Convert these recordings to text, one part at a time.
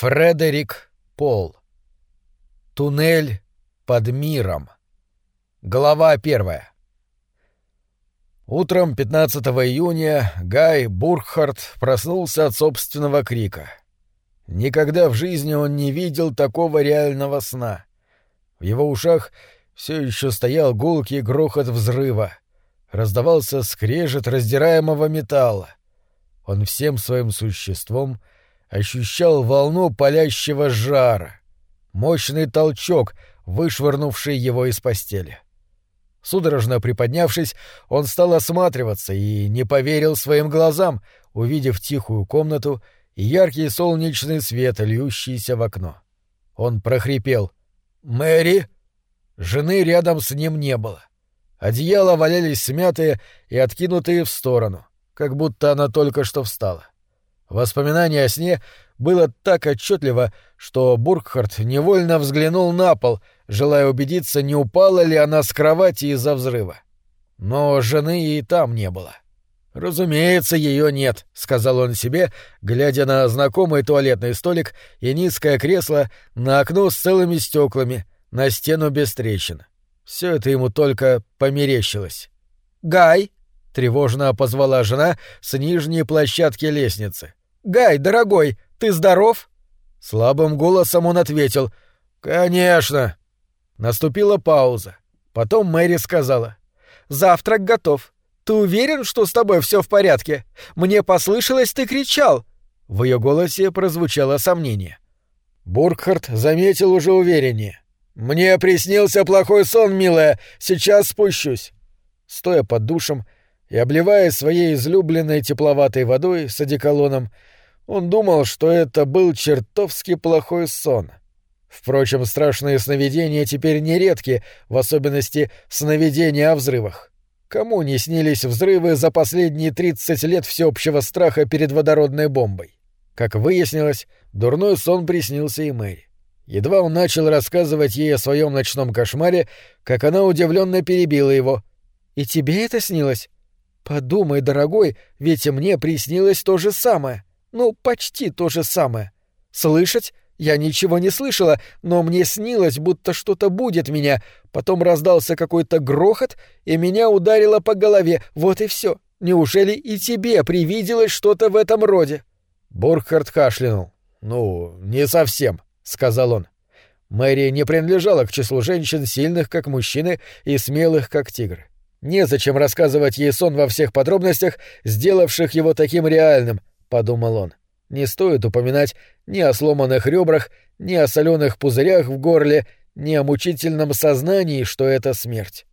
Фредерик Пол. Туннель под миром. Глава первая. Утром 15 июня Гай Бурхард проснулся от собственного крика. Никогда в жизни он не видел такого реального сна. В его ушах все еще стоял гулкий грохот взрыва. Раздавался скрежет раздираемого металла. Он всем своим существом — ощущал волну палящего жара, мощный толчок, вышвырнувший его из постели. Судорожно приподнявшись, он стал осматриваться и не поверил своим глазам, увидев тихую комнату и яркий солнечный свет, льющийся в окно. Он прохрипел «Мэри!» Жены рядом с ним не было. Одеяла валялись смятые и откинутые в сторону, как будто она только что встала. Воспоминание о сне было так отчетливо, что Бургхард невольно взглянул на пол, желая убедиться, не упала ли она с кровати из-за взрыва. Но жены и там не было. «Разумеется, ее нет», — сказал он себе, глядя на знакомый туалетный столик и низкое кресло, на окно с целыми стеклами, на стену без трещин. Все это ему только померещилось. «Гай!» — тревожно позвала жена с нижней площадки лестницы. «Гай, дорогой, ты здоров?» Слабым голосом он ответил «Конечно». Наступила пауза. Потом Мэри сказала «Завтрак готов. Ты уверен, что с тобой все в порядке? Мне послышалось, ты кричал». В ее голосе прозвучало сомнение. Буркхарт заметил уже увереннее. «Мне приснился плохой сон, милая. Сейчас спущусь». Стоя под душем и обливая своей излюбленной тепловатой водой с одеколоном, он думал, что это был чертовски плохой сон. Впрочем, страшные сновидения теперь нередки, в особенности сновидения о взрывах. Кому не снились взрывы за последние 30 лет всеобщего страха перед водородной бомбой? Как выяснилось, дурной сон приснился и Мэри. Едва он начал рассказывать ей о своем ночном кошмаре, как она удивленно перебила его. «И тебе это снилось? Подумай, дорогой, ведь и мне приснилось то же самое. Ну, почти то же самое. Слышать? Я ничего не слышала, но мне снилось, будто что-то будет меня. Потом раздался какой-то грохот, и меня ударило по голове. Вот и все. Неужели и тебе привиделось что-то в этом роде? Борхард кашлянул. «Ну, не совсем», — сказал он. Мэри не принадлежала к числу женщин, сильных как мужчины и смелых как тигры. Незачем рассказывать ей сон во всех подробностях, сделавших его таким реальным, подумал он. Не стоит упоминать ни о сломанных ребрах, ни о соленых пузырях в горле, ни о мучительном сознании, что это смерть.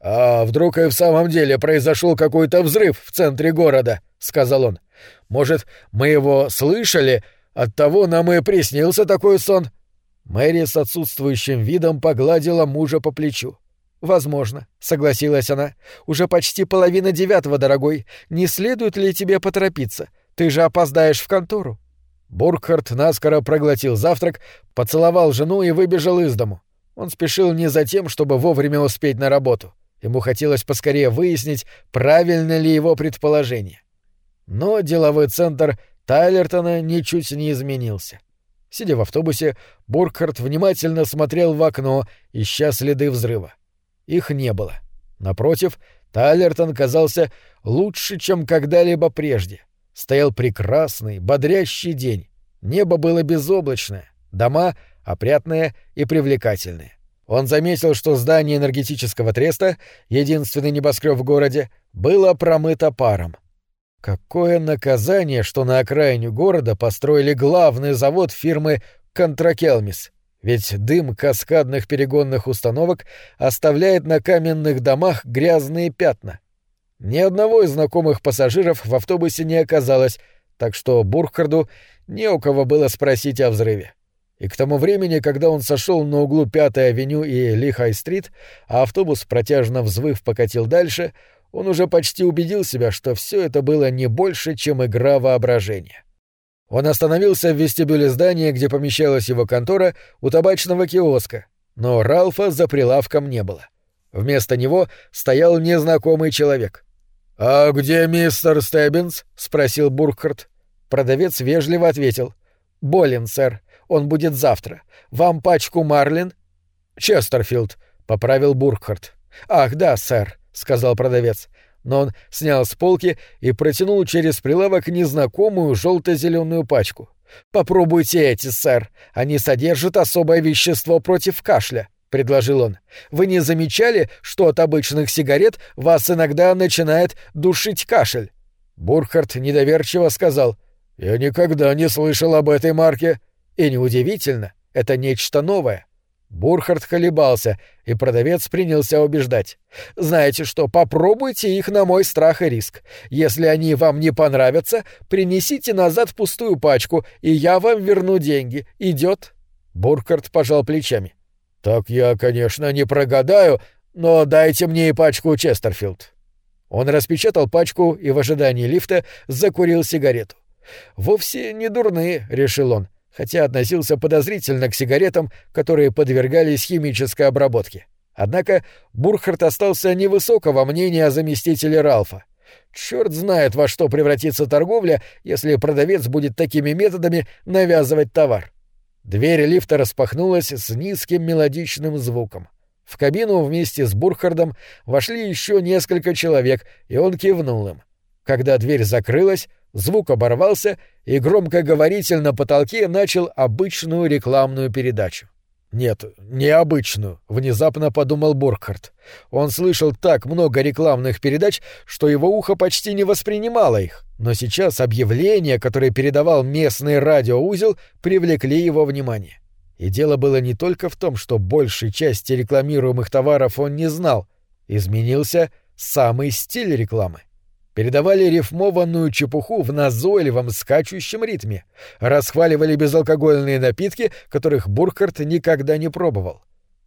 «А вдруг и в самом деле произошел какой-то взрыв в центре города?» — сказал он. «Может, мы его слышали? Оттого нам и приснился такой сон?» Мэри с отсутствующим видом погладила мужа по плечу. «Возможно», — согласилась она. «Уже почти половина девятого, дорогой. Не следует ли тебе поторопиться? Ты же опоздаешь в контору». Буркхарт наскоро проглотил завтрак, поцеловал жену и выбежал из дому. Он спешил не за тем, чтобы вовремя успеть на работу. Ему хотелось поскорее выяснить, правильно ли его предположение. Но деловой центр Тайлертона ничуть не изменился. Сидя в автобусе, Буркхарт внимательно смотрел в окно, ища следы взрыва. Их не было. Напротив, Тайлертон казался лучше, чем когда-либо прежде — Стоял прекрасный, бодрящий день. Небо было безоблачное, дома опрятные и привлекательные. Он заметил, что здание энергетического треста, единственный небоскреб в городе, было промыто паром. Какое наказание, что на окраине города построили главный завод фирмы «Контракелмис», ведь дым каскадных перегонных установок оставляет на каменных домах грязные пятна. Ни одного из знакомых пассажиров в автобусе не оказалось, так что Бурхарду не у кого было спросить о взрыве. И к тому времени, когда он сошел на углу Пятой авеню и Лихай-стрит, а автобус, протяжно взвыв, покатил дальше, он уже почти убедил себя, что все это было не больше, чем игра воображения. Он остановился в вестибюле здания, где помещалась его контора, у табачного киоска, но Ралфа за прилавком не было. Вместо него стоял незнакомый человек. «А где мистер Стеббинс?» — спросил Буркхарт. Продавец вежливо ответил. «Болен, сэр. Он будет завтра. Вам пачку Марлин?» «Честерфилд», — поправил Буркхарт. «Ах, да, сэр», — сказал продавец. Но он снял с полки и протянул через прилавок незнакомую желто-зеленую пачку. «Попробуйте эти, сэр. Они содержат особое вещество против кашля», — предложил он. «Вы не замечали, что от обычных сигарет вас иногда начинает душить кашель?» Бурхард недоверчиво сказал. «Я никогда не слышал об этой марке». И неудивительно, это нечто новое. Бурхард колебался, и продавец принялся убеждать. «Знаете что, попробуйте их на мой страх и риск. Если они вам не понравятся, принесите назад пустую пачку, и я вам верну деньги. Идет?» Бурхард пожал плечами. «Так я, конечно, не прогадаю, но дайте мне и пачку Честерфилд». Он распечатал пачку и в ожидании лифта закурил сигарету. «Вовсе не дурные», — решил он, хотя относился подозрительно к сигаретам, которые подвергались химической обработке. Однако Бурхард остался невысокого мнения о заместителе Ралфа. Черт знает, во что превратится торговля, если продавец будет такими методами навязывать товар. Дверь лифта распахнулась с низким мелодичным звуком. В кабину вместе с Бурхардом вошли еще несколько человек, и он кивнул им. Когда дверь закрылась, звук оборвался, и громкоговоритель на потолке начал обычную рекламную передачу. Нет, необычную, внезапно подумал Буркhardt. Он слышал так много рекламных передач, что его ухо почти не воспринимало их, но сейчас объявления, которые передавал местный радиоузел, привлекли его внимание. И дело было не только в том, что большей части рекламируемых товаров он не знал. Изменился самый стиль рекламы. Передавали рифмованную чепуху в назойливом скачущем ритме. Расхваливали безалкогольные напитки, которых Бурхард никогда не пробовал.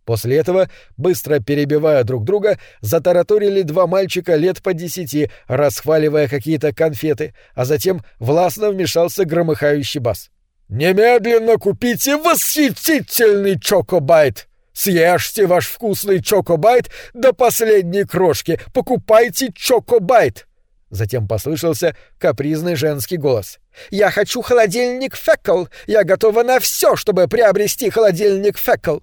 После этого, быстро перебивая друг друга, затараторили два мальчика лет по десяти, расхваливая какие-то конфеты, а затем властно вмешался громыхающий бас. «Немедленно купите восхитительный чокобайт! Съешьте ваш вкусный чокобайт до последней крошки! Покупайте чокобайт!» Затем послышался капризный женский голос. «Я хочу холодильник Фекл! Я готова на все, чтобы приобрести холодильник Фекл!»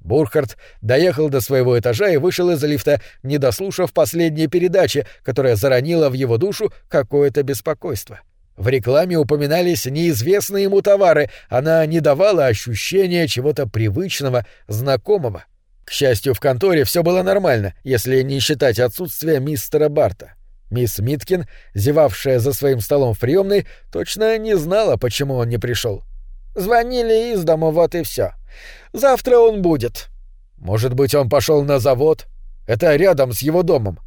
Бурхард доехал до своего этажа и вышел из лифта, не дослушав последней передачи, которая заронила в его душу какое-то беспокойство. — в рекламе упоминались неизвестные ему товары, она не давала ощущения чего-то привычного, знакомого. К счастью, в конторе все было нормально, если не считать отсутствия мистера Барта. Мисс Миткин, зевавшая за своим столом в приемной, точно не знала, почему он не пришел. Звонили из дома, вот и все. Завтра он будет. Может быть, он пошел на завод? Это рядом с его домом.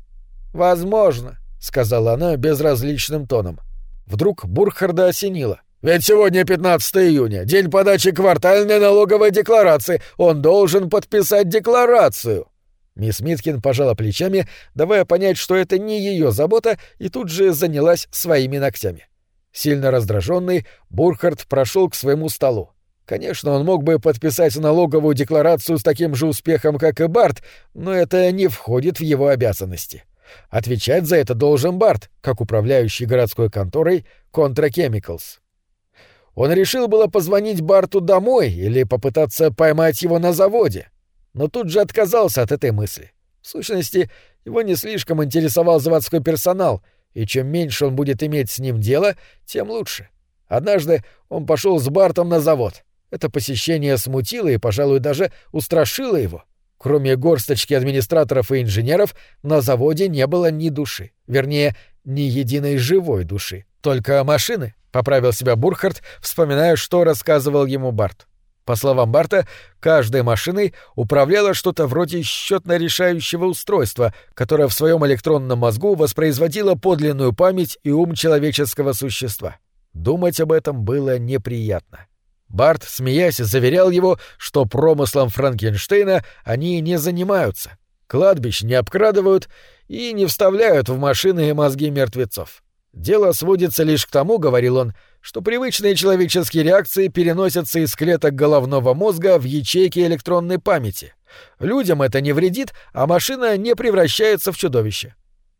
Возможно, сказала она безразличным тоном. Вдруг Бурхарда осенило. «Ведь сегодня 15 июня, день подачи квартальной налоговой декларации. Он должен подписать декларацию». Мисс Миткин пожала плечами, давая понять, что это не ее забота, и тут же занялась своими ногтями. Сильно раздраженный, Бурхард прошел к своему столу. Конечно, он мог бы подписать налоговую декларацию с таким же успехом, как и Барт, но это не входит в его обязанности. Отвечать за это должен Барт, как управляющий городской конторой Contra Chemicals. Он решил было позвонить Барту домой или попытаться поймать его на заводе, но тут же отказался от этой мысли. В сущности, его не слишком интересовал заводской персонал, и чем меньше он будет иметь с ним дело, тем лучше. Однажды он пошел с Бартом на завод. Это посещение смутило и, пожалуй, даже устрашило его. Кроме горсточки администраторов и инженеров, на заводе не было ни души. Вернее, ни единой живой души. Только машины, — поправил себя Бурхард, вспоминая, что рассказывал ему Барт. По словам Барта, каждой машиной управляло что-то вроде счетно-решающего устройства, которое в своем электронном мозгу воспроизводило подлинную память и ум человеческого существа. Думать об этом было неприятно. Барт, смеясь, заверял его, что промыслом Франкенштейна они не занимаются, кладбищ не обкрадывают и не вставляют в машины мозги мертвецов. Дело сводится лишь к тому, говорил он, что привычные человеческие реакции переносятся из клеток головного мозга в ячейки электронной памяти. Людям это не вредит, а машина не превращается в чудовище.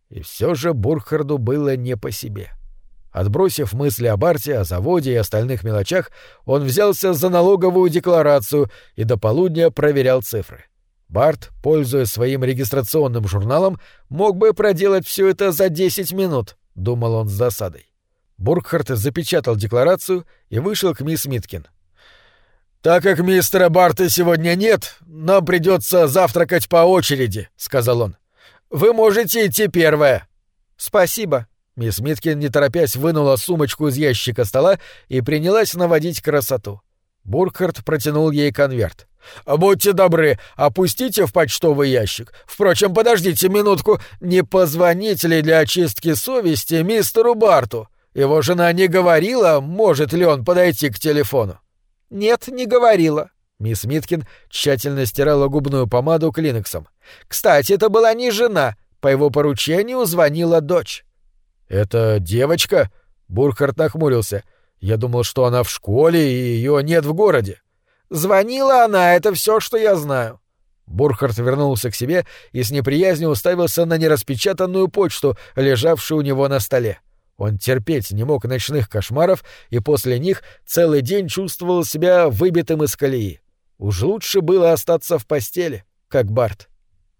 И все же Бурхарду было не по себе. Отбросив мысли о Барте, о заводе и остальных мелочах, он взялся за налоговую декларацию и до полудня проверял цифры. Барт, пользуясь своим регистрационным журналом, мог бы проделать все это за 10 минут, думал он с засадой. Бургхарт запечатал декларацию и вышел к мисс Миткин. «Так как мистера Барта сегодня нет, нам придется завтракать по очереди», — сказал он. «Вы можете идти первая». «Спасибо». Мисс Миткин, не торопясь, вынула сумочку из ящика стола и принялась наводить красоту. Буркhardt протянул ей конверт. «Будьте добры, опустите в почтовый ящик. Впрочем, подождите минутку, не позвонить ли для очистки совести мистеру Барту? Его жена не говорила, может ли он подойти к телефону?» «Нет, не говорила». Мисс Миткин тщательно стирала губную помаду клинексом. «Кстати, это была не жена. По его поручению звонила дочь». «Это девочка?» Бурхард нахмурился. «Я думал, что она в школе, и ее нет в городе». «Звонила она, это все, что я знаю». Бурхард вернулся к себе и с неприязнью уставился на нераспечатанную почту, лежавшую у него на столе. Он терпеть не мог ночных кошмаров и после них целый день чувствовал себя выбитым из колеи. Уж лучше было остаться в постели, как Барт.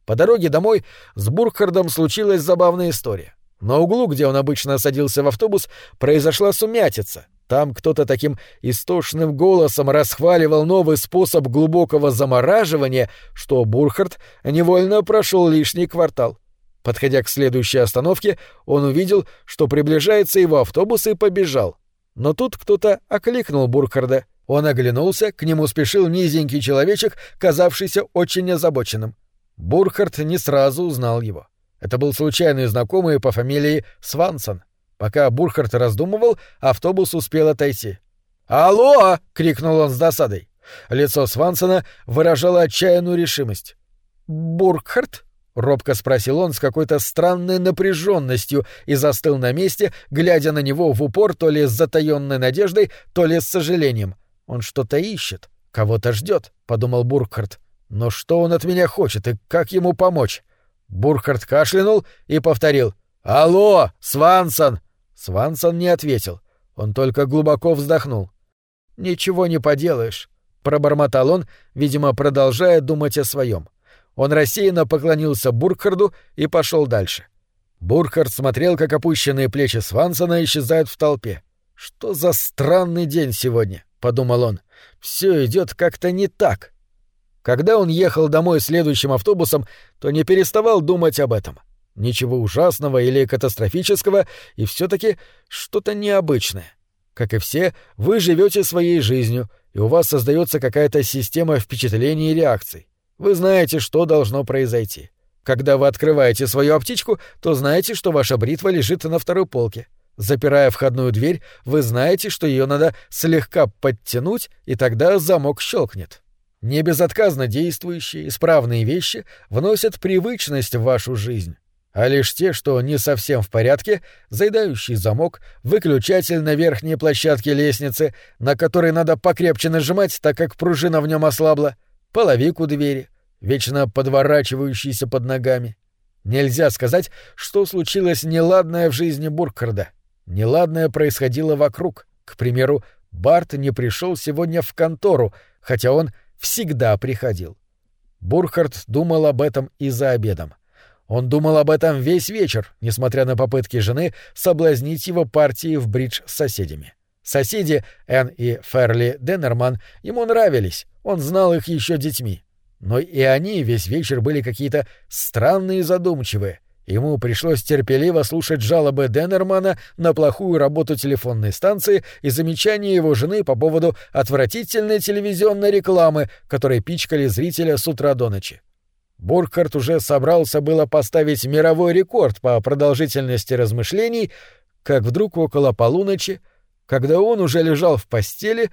По дороге домой с Бурхардом случилась забавная история. На углу, где он обычно садился в автобус, произошла сумятица. Там кто-то таким истошным голосом расхваливал новый способ глубокого замораживания, что Бурхард невольно прошел лишний квартал. Подходя к следующей остановке, он увидел, что приближается его автобус и побежал. Но тут кто-то окликнул Буркharда. Он оглянулся, к нему спешил низенький человечек, казавшийся очень озабоченным. Бурхард не сразу узнал его. Это был случайный знакомый по фамилии Свансон. Пока Бурхард раздумывал, автобус успел отойти. «Алло!» — крикнул он с досадой. Лицо Свансона выражало отчаянную решимость. «Буркхарт?» Робко спросил он с какой-то странной напряженностью и застыл на месте, глядя на него в упор то ли с затаенной надеждой, то ли с сожалением. Он что-то ищет, кого-то ждет, подумал Буркхарт. Но что он от меня хочет и как ему помочь? Буркхарт кашлянул и повторил. «Алло, Свансон!» Свансон не ответил. Он только глубоко вздохнул. «Ничего не поделаешь», — пробормотал он, видимо, продолжая думать о своем. Он рассеянно поклонился Буркхарду и пошел дальше. Буркхард смотрел, как опущенные плечи Свансона исчезают в толпе. «Что за странный день сегодня?» — подумал он. «Все идет как-то не так». Когда он ехал домой следующим автобусом, то не переставал думать об этом. Ничего ужасного или катастрофического, и все таки что-то необычное. Как и все, вы живете своей жизнью, и у вас создается какая-то система впечатлений и реакций. Вы знаете, что должно произойти. Когда вы открываете свою аптечку, то знаете, что ваша бритва лежит на второй полке. Запирая входную дверь, вы знаете, что ее надо слегка подтянуть, и тогда замок щелкнет. Не безотказно действующие, исправные вещи вносят привычность в вашу жизнь. А лишь те, что не совсем в порядке, заедающий замок, выключатель на верхней площадке лестницы, на которой надо покрепче нажимать, так как пружина в нем ослабла, половик у двери, вечно подворачивающийся под ногами. Нельзя сказать, что случилось неладное в жизни Буркharда. Неладное происходило вокруг. К примеру, Барт не пришел сегодня в контору, хотя он всегда приходил. Бурхард думал об этом и за обедом. Он думал об этом весь вечер, несмотря на попытки жены соблазнить его партией в бридж с соседями. Соседи, Энн и Ферли Деннерман, ему нравились, он знал их еще детьми. Но и они весь вечер были какие-то странные и задумчивые. Ему пришлось терпеливо слушать жалобы Деннермана на плохую работу телефонной станции и замечания его жены по поводу отвратительной телевизионной рекламы, которой пичкали зрителя с утра до ночи. Буркhardt уже собрался было поставить мировой рекорд по продолжительности размышлений, как вдруг около полуночи когда он уже лежал в постели,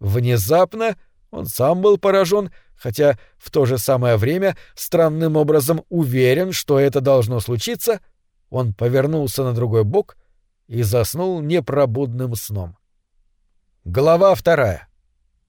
внезапно он сам был поражен, хотя в то же самое время странным образом уверен, что это должно случиться, он повернулся на другой бок и заснул непробудным сном. Глава вторая.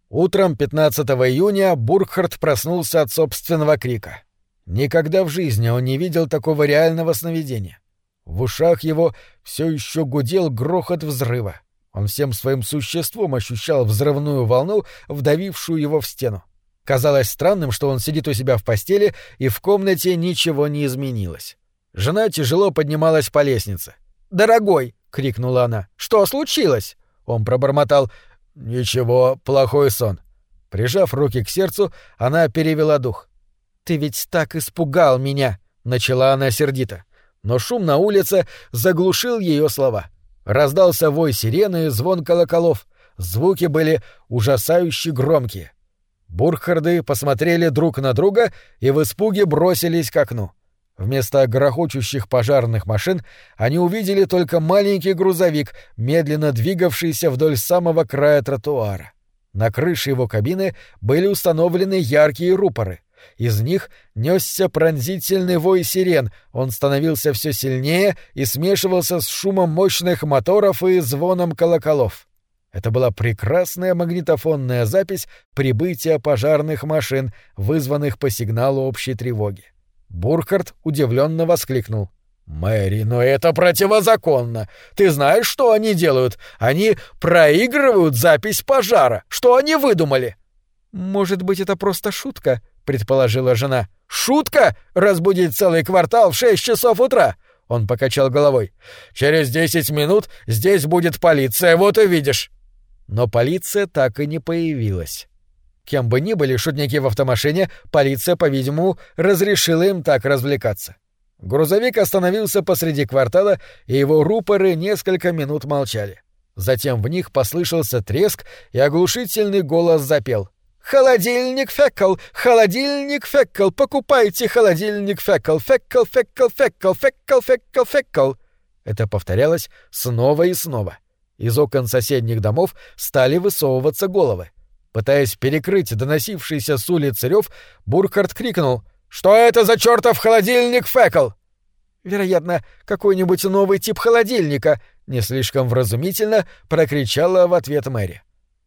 Утром 15 июня Бургхард проснулся от собственного крика. Никогда в жизни он не видел такого реального сновидения. В ушах его все еще гудел грохот взрыва. Он всем своим существом ощущал взрывную волну, вдавившую его в стену. Казалось странным, что он сидит у себя в постели, и в комнате ничего не изменилось. Жена тяжело поднималась по лестнице. «Дорогой!» — крикнула она. «Что случилось?» Он пробормотал. «Ничего, плохой сон». Прижав руки к сердцу, она перевела дух. «Ты ведь так испугал меня!» — начала она сердито. Но шум на улице заглушил ее слова. Раздался вой сирены и звон колоколов. Звуки были ужасающе громкие. Бурхарды посмотрели друг на друга и в испуге бросились к окну. Вместо грохочущих пожарных машин они увидели только маленький грузовик, медленно двигавшийся вдоль самого края тротуара. На крыше его кабины были установлены яркие рупоры. Из них несся пронзительный вой сирен, он становился все сильнее и смешивался с шумом мощных моторов и звоном колоколов. Это была прекрасная магнитофонная запись прибытия пожарных машин, вызванных по сигналу общей тревоги. Буркhardt удивленно воскликнул. «Мэри, но это противозаконно! Ты знаешь, что они делают? Они проигрывают запись пожара! Что они выдумали?» «Может быть, это просто шутка?» — предположила жена. «Шутка? Разбудить целый квартал в шесть часов утра!» Он покачал головой. «Через десять минут здесь будет полиция, вот увидишь!» Но полиция так и не появилась. Кем бы ни были шутники в автомашине, полиция, по-видимому, разрешила им так развлекаться. Грузовик остановился посреди квартала, и его рупоры несколько минут молчали. Затем в них послышался треск, и оглушительный голос запел. «Холодильник Фекл! Холодильник Фекл! Покупайте холодильник Фекл! Фекл, Фекл, Фекл, Фекл, Фекл, Фекл!» Это повторялось снова и снова. Из окон соседних домов стали высовываться головы. Пытаясь перекрыть доносившийся с улицы рев, Буркhardt крикнул «Что это за чертов холодильник Фекл?» «Вероятно, какой-нибудь новый тип холодильника», — не слишком вразумительно прокричала в ответ Мэри.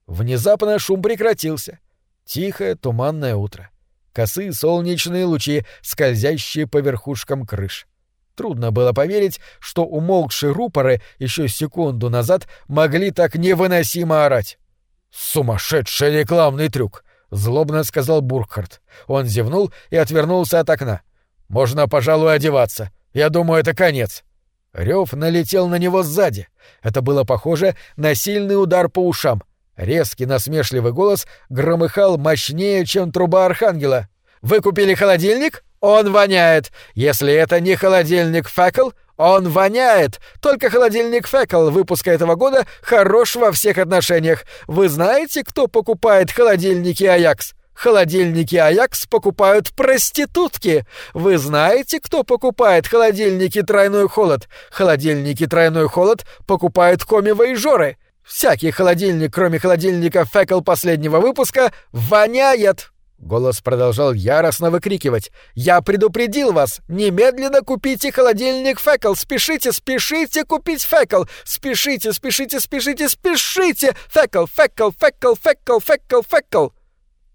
Внезапно шум прекратился. Тихое туманное утро. Косые солнечные лучи, скользящие по верхушкам крыш. Трудно было поверить, что умолкшие рупоры еще секунду назад могли так невыносимо орать. «Сумасшедший рекламный трюк!» — злобно сказал Буркхарт. Он зевнул и отвернулся от окна. «Можно, пожалуй, одеваться. Я думаю, это конец». Рев налетел на него сзади. Это было похоже на сильный удар по ушам. Резкий насмешливый голос громыхал мощнее, чем труба архангела. «Вы купили холодильник? Он воняет. Если это не холодильник Факел, он воняет. Только холодильник Факел выпуска этого года хорош во всех отношениях. Вы знаете, кто покупает холодильники Аякс? Холодильники Аякс покупают проститутки. Вы знаете, кто покупает холодильники Тройной Холод? Холодильники Тройной Холод покупают коми-воежоры. Всякий холодильник, кроме холодильника Фекл последнего выпуска, воняет. Голос продолжал яростно выкрикивать. «Я предупредил вас! Немедленно купите холодильник Фекл! Спешите, спешите купить Фекл! Спешите, спешите, спешите, спешите! Фекл, Фекл, Фекл, Фекл, Фекл, Фекл!»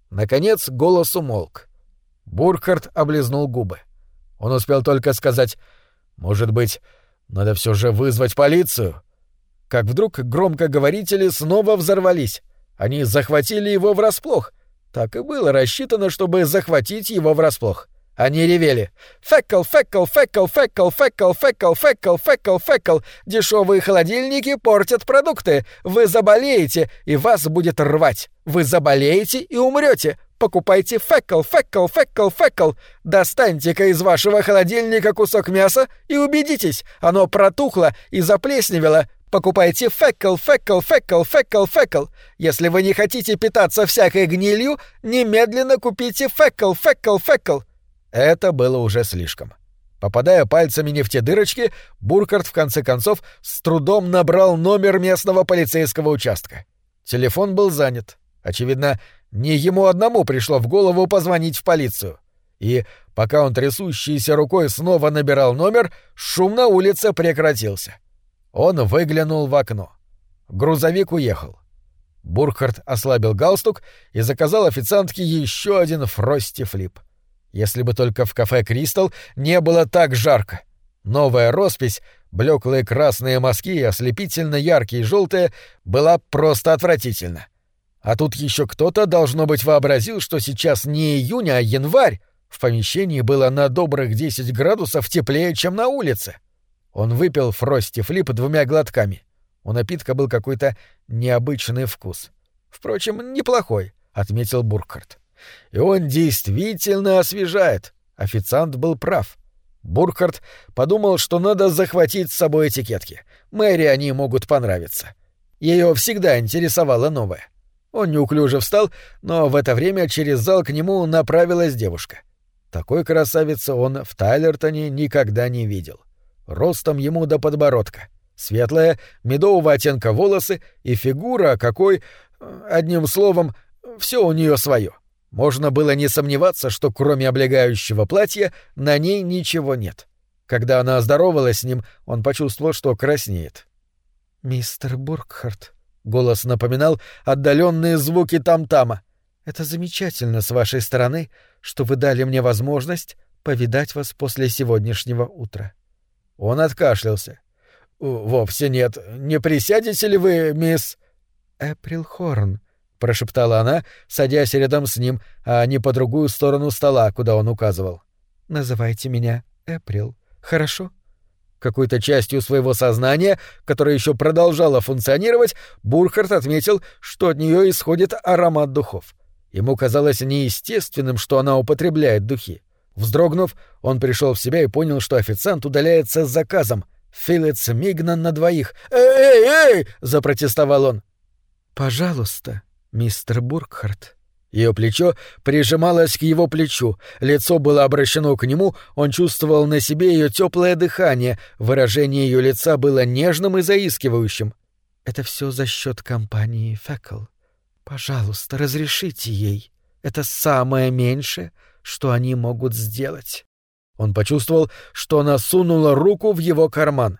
Наконец голос умолк. Буркhardt облизнул губы. Он успел только сказать «Может быть, надо все же вызвать полицию?» Как вдруг громкоговорители снова взорвались. Они захватили его врасплох — так и было рассчитано, чтобы захватить его врасплох. Они ревели. «Фекл, фекл, фекл, фекл, фекл, фекл, фекл, фекл, фекл! Дешевые холодильники портят продукты! Вы заболеете, и вас будет рвать! Вы заболеете и умрете! Покупайте фекл, фекл, фекл, фекл! Достаньте-ка из вашего холодильника кусок мяса и убедитесь, оно протухло и заплесневело, Покупайте фекл, фекл, фекл, фекл, фекл. Если вы не хотите питаться всякой гнилью, немедленно купите фекл, фекл, фекл. Это было уже слишком. Попадая пальцами не в те дырочки, Буркарт в конце концов с трудом набрал номер местного полицейского участка. Телефон был занят. Очевидно, не ему одному пришло в голову позвонить в полицию. И, пока он трясущейся рукой снова набирал номер, шум на улице прекратился. Он выглянул в окно. Грузовик уехал. Бурхард ослабил галстук и заказал официантке еще один фрости флип. Если бы только в кафе «Кристалл» не было так жарко. Новая роспись, блеклые красные мазки, ослепительно яркие желтые, была просто отвратительна. А тут еще кто-то, должно быть, вообразил, что сейчас не июнь, а январь. В помещении было на добрых 10 градусов теплее, чем на улице. Он выпил фрости флип двумя глотками. У напитка был какой-то необычный вкус. Впрочем, неплохой, — отметил Буркhardt. И он действительно освежает. Официант был прав. Буркhardt подумал, что надо захватить с собой этикетки. Мэри они могут понравиться. Ее всегда интересовало новое. Он неуклюже встал, но в это время через зал к нему направилась девушка. Такой красавицы он в Тайлертоне никогда не видел. Ростом ему до подбородка. Светлая, медового оттенка волосы и фигура какой... Одним словом, все у нее свое. Можно было не сомневаться, что кроме облегающего платья на ней ничего нет. Когда она здоровалась с ним, он почувствовал, что краснеет. «Мистер Буркхарт», Голос напоминал отдаленные звуки там-тама. «Это замечательно с вашей стороны, что вы дали мне возможность повидать вас после сегодняшнего утра». Он откашлялся. «Вовсе нет. Не присядете ли вы, мисс...» «Эприл Хорн», — прошептала она, садясь рядом с ним, а не по другую сторону стола, куда он указывал. «Называйте меня Эприл, хорошо?» Какой-то частью своего сознания, которое еще продолжало функционировать, Бурхард отметил, что от нее исходит аромат духов. Ему казалось неестественным, что она употребляет духи. Вздрогнув, он пришел в себя и понял, что официант удаляется с заказом. Филетс Мигнан на двоих. «Эй, эй, эй!» — запротестовал он. «Пожалуйста, мистер Буркхарт», ее плечо прижималось к его плечу, лицо было обращено к нему, он чувствовал на себе ее теплое дыхание, выражение ее лица было нежным и заискивающим. «Это все за счет компании Фекл. Пожалуйста, разрешите ей. Это самое меньшее, что они могут сделать». Он почувствовал, что она сунула руку в его карман.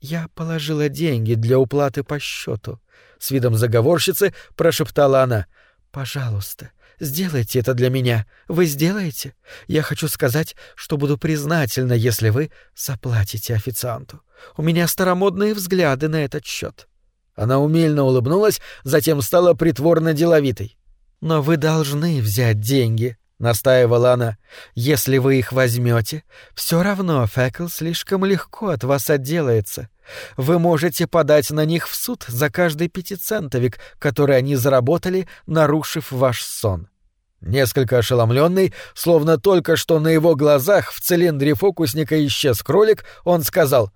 «Я положила деньги для уплаты по счету», — с видом заговорщицы прошептала она — Пожалуйста, сделайте это для меня. Вы сделаете? Я хочу сказать, что буду признательна, если вы заплатите официанту. У меня старомодные взгляды на этот счет. Она умельно улыбнулась, затем стала притворно деловитой. Но вы должны взять деньги, — настаивала она. «Если вы их возьмете, все равно Фекл слишком легко от вас отделается. Вы можете подать на них в суд за каждый пятицентовик, который они заработали, нарушив ваш сон». Несколько ошеломленный, словно только что на его глазах в цилиндре фокусника исчез кролик, он сказал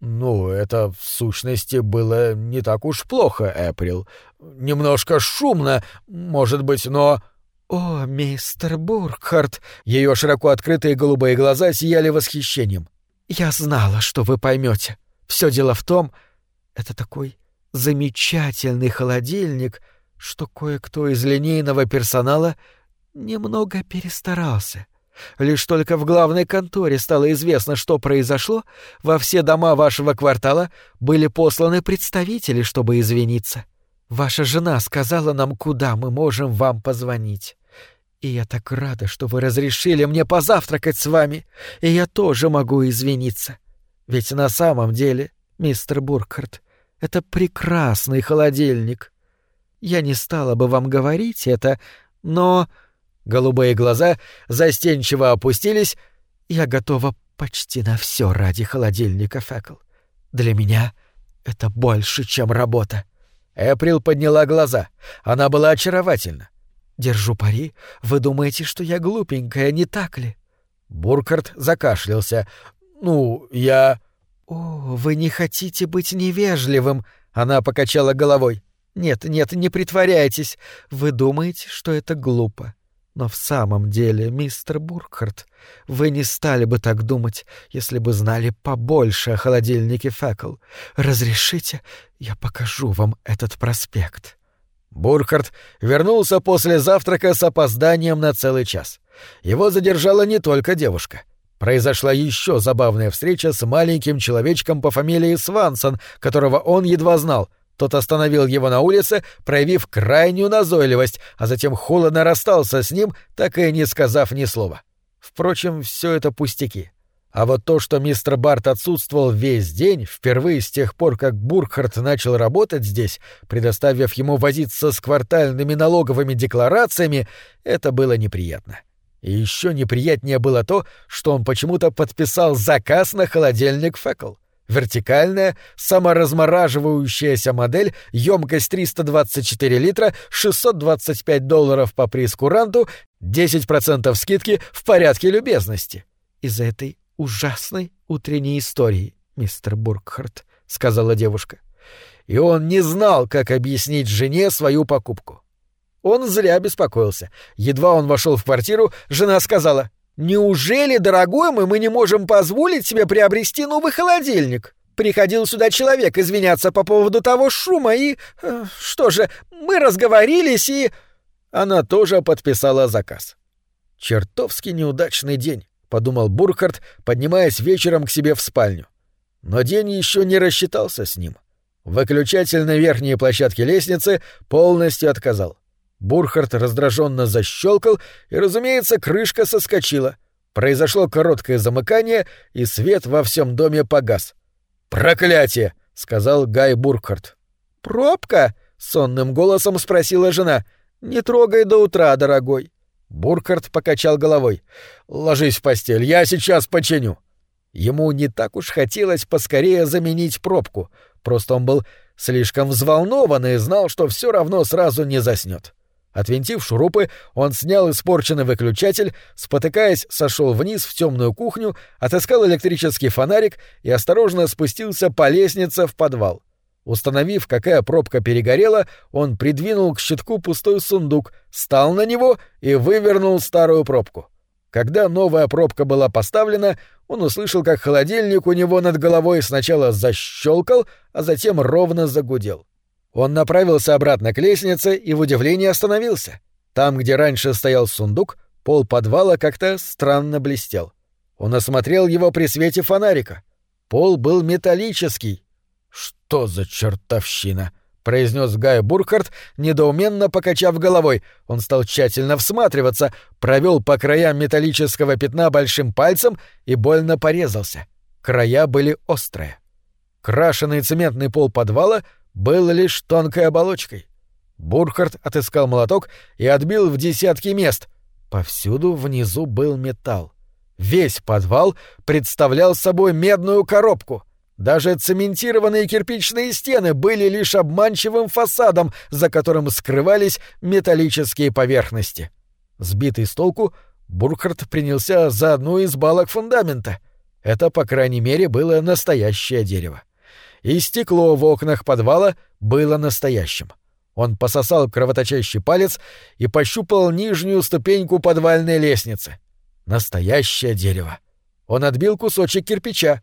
«Ну, это в сущности было не так уж плохо, Эприл. Немножко шумно, может быть, но...» «О, мистер Буркхарт!» Ее широко открытые голубые глаза сияли восхищением. «Я знала, что вы поймете. Все дело в том, это такой замечательный холодильник, что кое-кто из линейного персонала немного перестарался. Лишь только в главной конторе стало известно, что произошло, во все дома вашего квартала были посланы представители, чтобы извиниться. Ваша жена сказала нам, куда мы можем вам позвонить. И я так рада, что вы разрешили мне позавтракать с вами, и я тоже могу извиниться. Ведь на самом деле, мистер Буркhardt, это прекрасный холодильник. Я не стала бы вам говорить это, но... Голубые глаза застенчиво опустились. Я готова почти на все ради холодильника, Фекл. Для меня это больше, чем работа. Эприл подняла глаза. Она была очаровательна. Держу пари, вы думаете, что я глупенькая, не так ли? Буркарт закашлялся. Ну, я... О, вы не хотите быть невежливым, она покачала головой. Нет, нет, не притворяйтесь. Вы думаете, что это глупо. Но в самом деле, мистер Буркхарт, вы не стали бы так думать, если бы знали побольше о холодильнике Фекл. Разрешите, я покажу вам этот проспект. Буркhardt вернулся после завтрака с опозданием на целый час. Его задержала не только девушка. Произошла еще забавная встреча с маленьким человечком по фамилии Свансон, которого он едва знал. Тот остановил его на улице, проявив крайнюю назойливость, а затем холодно расстался с ним, так и не сказав ни слова. Впрочем, все это пустяки. А вот то, что мистер Барт отсутствовал весь день, впервые с тех пор, как Буркхарт начал работать здесь, предоставив ему возиться с квартальными налоговыми декларациями, это было неприятно. И еще неприятнее было то, что он почему-то подписал заказ на холодильник Фекл. Вертикальная, саморазмораживающаяся модель, емкость 324 литра, 625 долларов по прескуранту, 10% скидки в порядке любезности. Из-за этой ужасной утренней истории, мистер Буркхарт, сказала девушка. И он не знал, как объяснить жене свою покупку. Он зря беспокоился. Едва он вошел в квартиру, жена сказала: «Неужели, дорогой мой, мы не можем позволить себе приобрести новый холодильник? Приходил сюда человек извиняться по поводу того шума и... Э, что же, мы разговорились и...» Она тоже подписала заказ. «Чертовски неудачный день», — подумал Буркhardt, поднимаясь вечером к себе в спальню. Но день еще не рассчитался с ним. Выключатель на верхней площадке лестницы полностью отказал. Бурхард раздраженно защелкал, и, разумеется, крышка соскочила. Произошло короткое замыкание, и свет во всем доме погас. «Проклятие!» — сказал Гай Буркhardt. «Пробка?» — сонным голосом спросила жена. «Не трогай до утра, дорогой». Буркhardt покачал головой. «Ложись в постель, я сейчас починю». Ему не так уж хотелось поскорее заменить пробку, просто он был слишком взволнован и знал, что все равно сразу не заснет. Отвинтив шурупы, он снял испорченный выключатель, спотыкаясь, сошел вниз в темную кухню, отыскал электрический фонарик и осторожно спустился по лестнице в подвал. Установив, какая пробка перегорела, он придвинул к щитку пустой сундук, встал на него и вывернул старую пробку. Когда новая пробка была поставлена, он услышал, как холодильник у него над головой сначала защелкал, а затем ровно загудел. Он направился обратно к лестнице и в удивлении остановился. Там, где раньше стоял сундук, пол подвала как-то странно блестел. Он осмотрел его при свете фонарика. Пол был металлический. «Что за чертовщина?» — произнес Гай Буркhardt, недоуменно покачав головой. Он стал тщательно всматриваться, провел по краям металлического пятна большим пальцем и больно порезался. Края были острые. Крашеный цементный пол подвала — был лишь тонкой оболочкой. Бурхард отыскал молоток и отбил в десятки мест. Повсюду внизу был металл. Весь подвал представлял собой медную коробку. Даже цементированные кирпичные стены были лишь обманчивым фасадом, за которым скрывались металлические поверхности. Сбитый с толку, Бурхард принялся за одну из балок фундамента. Это, по крайней мере, было настоящее дерево и стекло в окнах подвала было настоящим. Он пососал кровоточащий палец и пощупал нижнюю ступеньку подвальной лестницы. Настоящее дерево. Он отбил кусочек кирпича.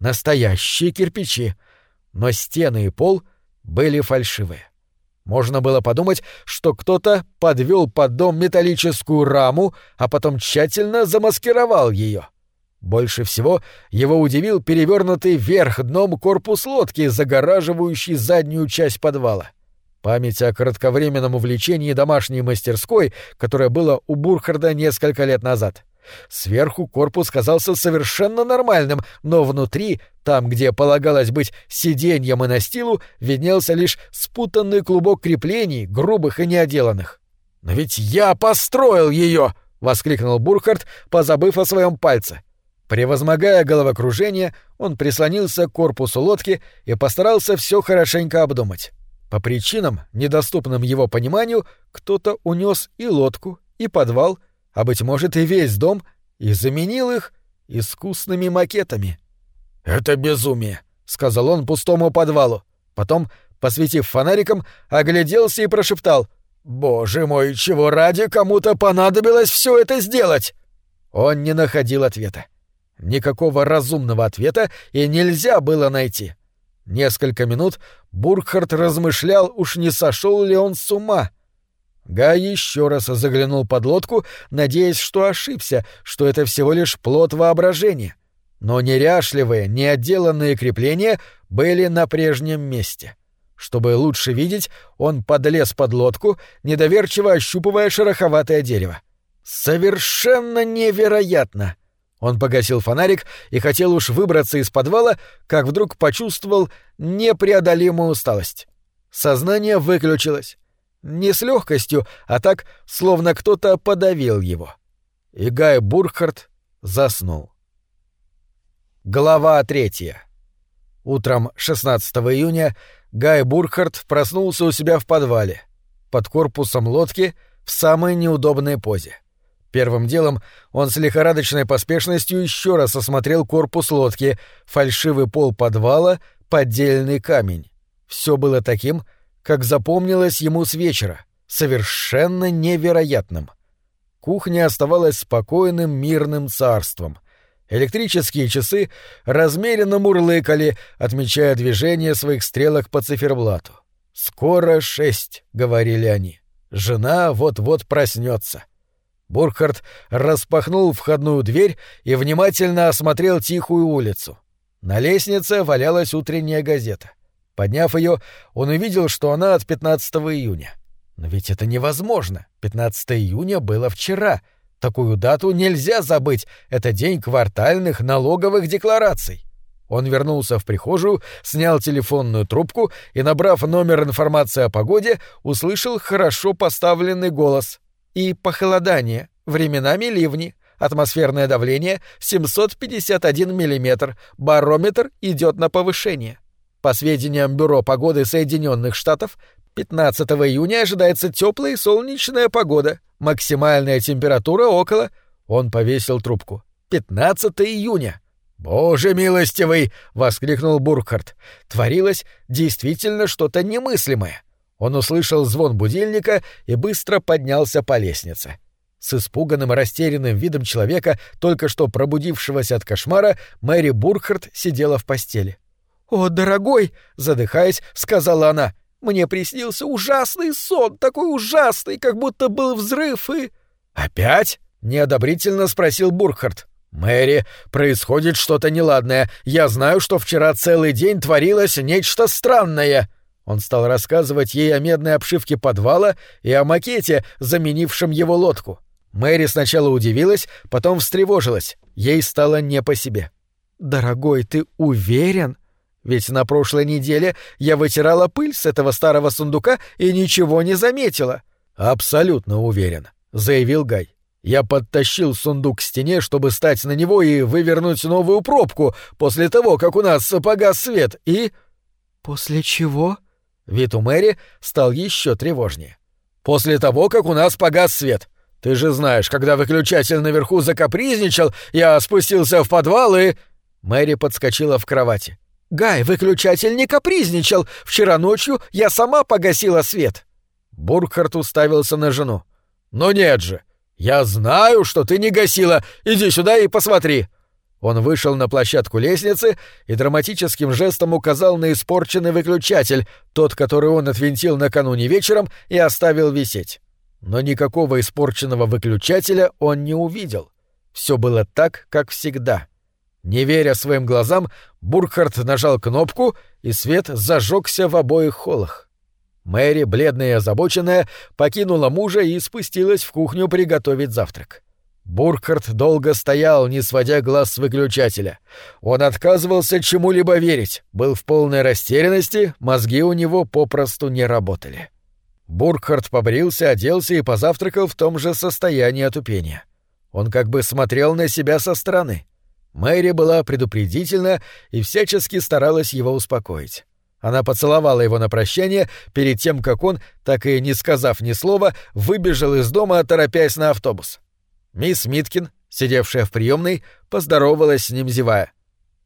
Настоящие кирпичи. Но стены и пол были фальшивые. Можно было подумать, что кто-то подвел под дом металлическую раму, а потом тщательно замаскировал ее. — больше всего его удивил перевернутый вверх дном корпус лодки, загораживающий заднюю часть подвала. Память о кратковременном увлечении домашней мастерской, которое было у Бурхарда несколько лет назад. Сверху корпус казался совершенно нормальным, но внутри, там, где полагалось быть сиденьем и настилу, виднелся лишь спутанный клубок креплений, грубых и неоделанных. «Но ведь я построил ее!» — воскликнул Бурхард, позабыв о своем пальце. — Превозмогая головокружение, он прислонился к корпусу лодки и постарался все хорошенько обдумать. По причинам, недоступным его пониманию, кто-то унес и лодку, и подвал, а, быть может, и весь дом, и заменил их искусными макетами. «Это безумие», — сказал он пустому подвалу. Потом, посветив фонариком, огляделся и прошептал. «Боже мой, чего ради кому-то понадобилось все это сделать?» Он не находил ответа. Никакого разумного ответа и нельзя было найти. Несколько минут Буркхарт размышлял, уж не сошел ли он с ума. Гай еще раз заглянул под лодку, надеясь, что ошибся, что это всего лишь плод воображения. Но неряшливые, неотделанные крепления были на прежнем месте. Чтобы лучше видеть, он подлез под лодку, недоверчиво ощупывая шероховатое дерево. «Совершенно невероятно!» Он погасил фонарик и хотел уж выбраться из подвала, как вдруг почувствовал непреодолимую усталость. Сознание выключилось. Не с легкостью, а так, словно кто-то подавил его. И Гай Бурхард заснул. Глава третья. Утром 16 июня Гай Бурхард проснулся у себя в подвале, под корпусом лодки, в самой неудобной позе. Первым делом он с лихорадочной поспешностью еще раз осмотрел корпус лодки, фальшивый пол подвала, поддельный камень. Все было таким, как запомнилось ему с вечера, совершенно невероятным. Кухня оставалась спокойным мирным царством. Электрические часы размеренно мурлыкали, отмечая движение своих стрелок по циферблату. «Скоро шесть», — говорили они. «Жена вот-вот проснется. Бурхард распахнул входную дверь и внимательно осмотрел тихую улицу. На лестнице валялась утренняя газета. Подняв ее, он увидел, что она от 15 июня. Но ведь это невозможно. 15 июня было вчера. Такую дату нельзя забыть. Это день квартальных налоговых деклараций. Он вернулся в прихожую, снял телефонную трубку и, набрав номер информации о погоде, услышал хорошо поставленный голос и похолодание, временами ливни, атмосферное давление 751 мм, барометр идет на повышение. По сведениям Бюро погоды Соединенных Штатов, 15 июня ожидается теплая и солнечная погода, максимальная температура около... Он повесил трубку. 15 июня. «Боже милостивый!» — воскликнул Буркhardt. Творилось действительно что-то немыслимое. Он услышал звон будильника и быстро поднялся по лестнице. С испуганным растерянным видом человека, только что пробудившегося от кошмара, Мэри Бурхард сидела в постели. «О, дорогой!» — задыхаясь, сказала она. «Мне приснился ужасный сон, такой ужасный, как будто был взрыв и...» «Опять?» — неодобрительно спросил Бурхард. «Мэри, происходит что-то неладное. Я знаю, что вчера целый день творилось нечто странное». Он стал рассказывать ей о медной обшивке подвала и о макете, заменившем его лодку. Мэри сначала удивилась, потом встревожилась. Ей стало не по себе. «Дорогой, ты уверен? Ведь на прошлой неделе я вытирала пыль с этого старого сундука и ничего не заметила». «Абсолютно уверен», — заявил Гай. «Я подтащил сундук к стене, чтобы стать на него и вывернуть новую пробку после того, как у нас погас свет, и...» «После чего?» Вид у Мэри стал еще тревожнее. «После того, как у нас погас свет. Ты же знаешь, когда выключатель наверху закапризничал, я спустился в подвал и...» Мэри подскочила в кровати. «Гай, выключатель не капризничал. Вчера ночью я сама погасила свет». Буркхарт уставился на жену. «Ну нет же! Я знаю, что ты не гасила. Иди сюда и посмотри!» Он вышел на площадку лестницы и драматическим жестом указал на испорченный выключатель, тот, который он отвинтил накануне вечером и оставил висеть. Но никакого испорченного выключателя он не увидел. Все было так, как всегда. Не веря своим глазам, Бурхард нажал кнопку, и свет зажегся в обоих холлах. Мэри, бледная и озабоченная, покинула мужа и спустилась в кухню приготовить завтрак. Буркhardt долго стоял, не сводя глаз с выключателя. Он отказывался чему-либо верить, был в полной растерянности, мозги у него попросту не работали. Буркхарт побрился, оделся и позавтракал в том же состоянии отупения. Он как бы смотрел на себя со стороны. Мэри была предупредительна и всячески старалась его успокоить. Она поцеловала его на прощание перед тем, как он, так и не сказав ни слова, выбежал из дома, торопясь на автобус. Мисс Миткин, сидевшая в приемной, поздоровалась с ним, зевая.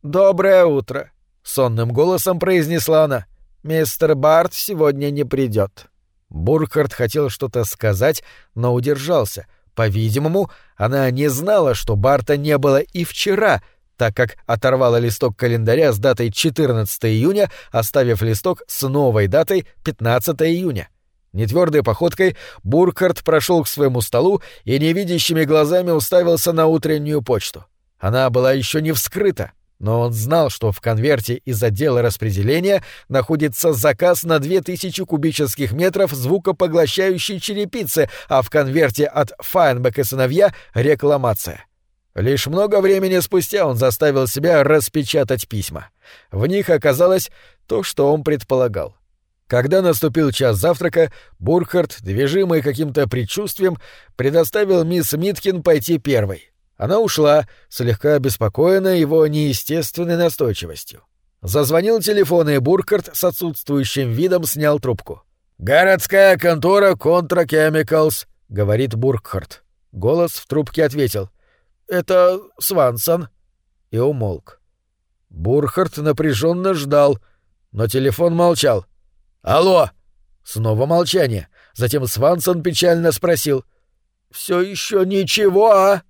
«Доброе утро», — сонным голосом произнесла она. «Мистер Барт сегодня не придет. Буркhardt хотел что-то сказать, но удержался. По-видимому, она не знала, что Барта не было и вчера, так как оторвала листок календаря с датой 14 июня, оставив листок с новой датой 15 июня. Нетвердой походкой Буркhardt прошел к своему столу и невидящими глазами уставился на утреннюю почту. Она была еще не вскрыта, но он знал, что в конверте из отдела распределения находится заказ на 2000 кубических метров звукопоглощающей черепицы, а в конверте от Файнбек и сыновья — рекламация. Лишь много времени спустя он заставил себя распечатать письма. В них оказалось то, что он предполагал. Когда наступил час завтрака, Бурхард, движимый каким-то предчувствием, предоставил мисс Миткин пойти первой. Она ушла, слегка обеспокоенная его неестественной настойчивостью. Зазвонил телефон, и Буркhardt с отсутствующим видом снял трубку. «Городская контора Контра Chemicals», — говорит Буркхарт. Голос в трубке ответил. «Это Свансон». И умолк. Бурхарт напряженно ждал, но телефон молчал. «Алло!» Снова молчание. Затем Свансон печально спросил. «Все еще ничего, а?»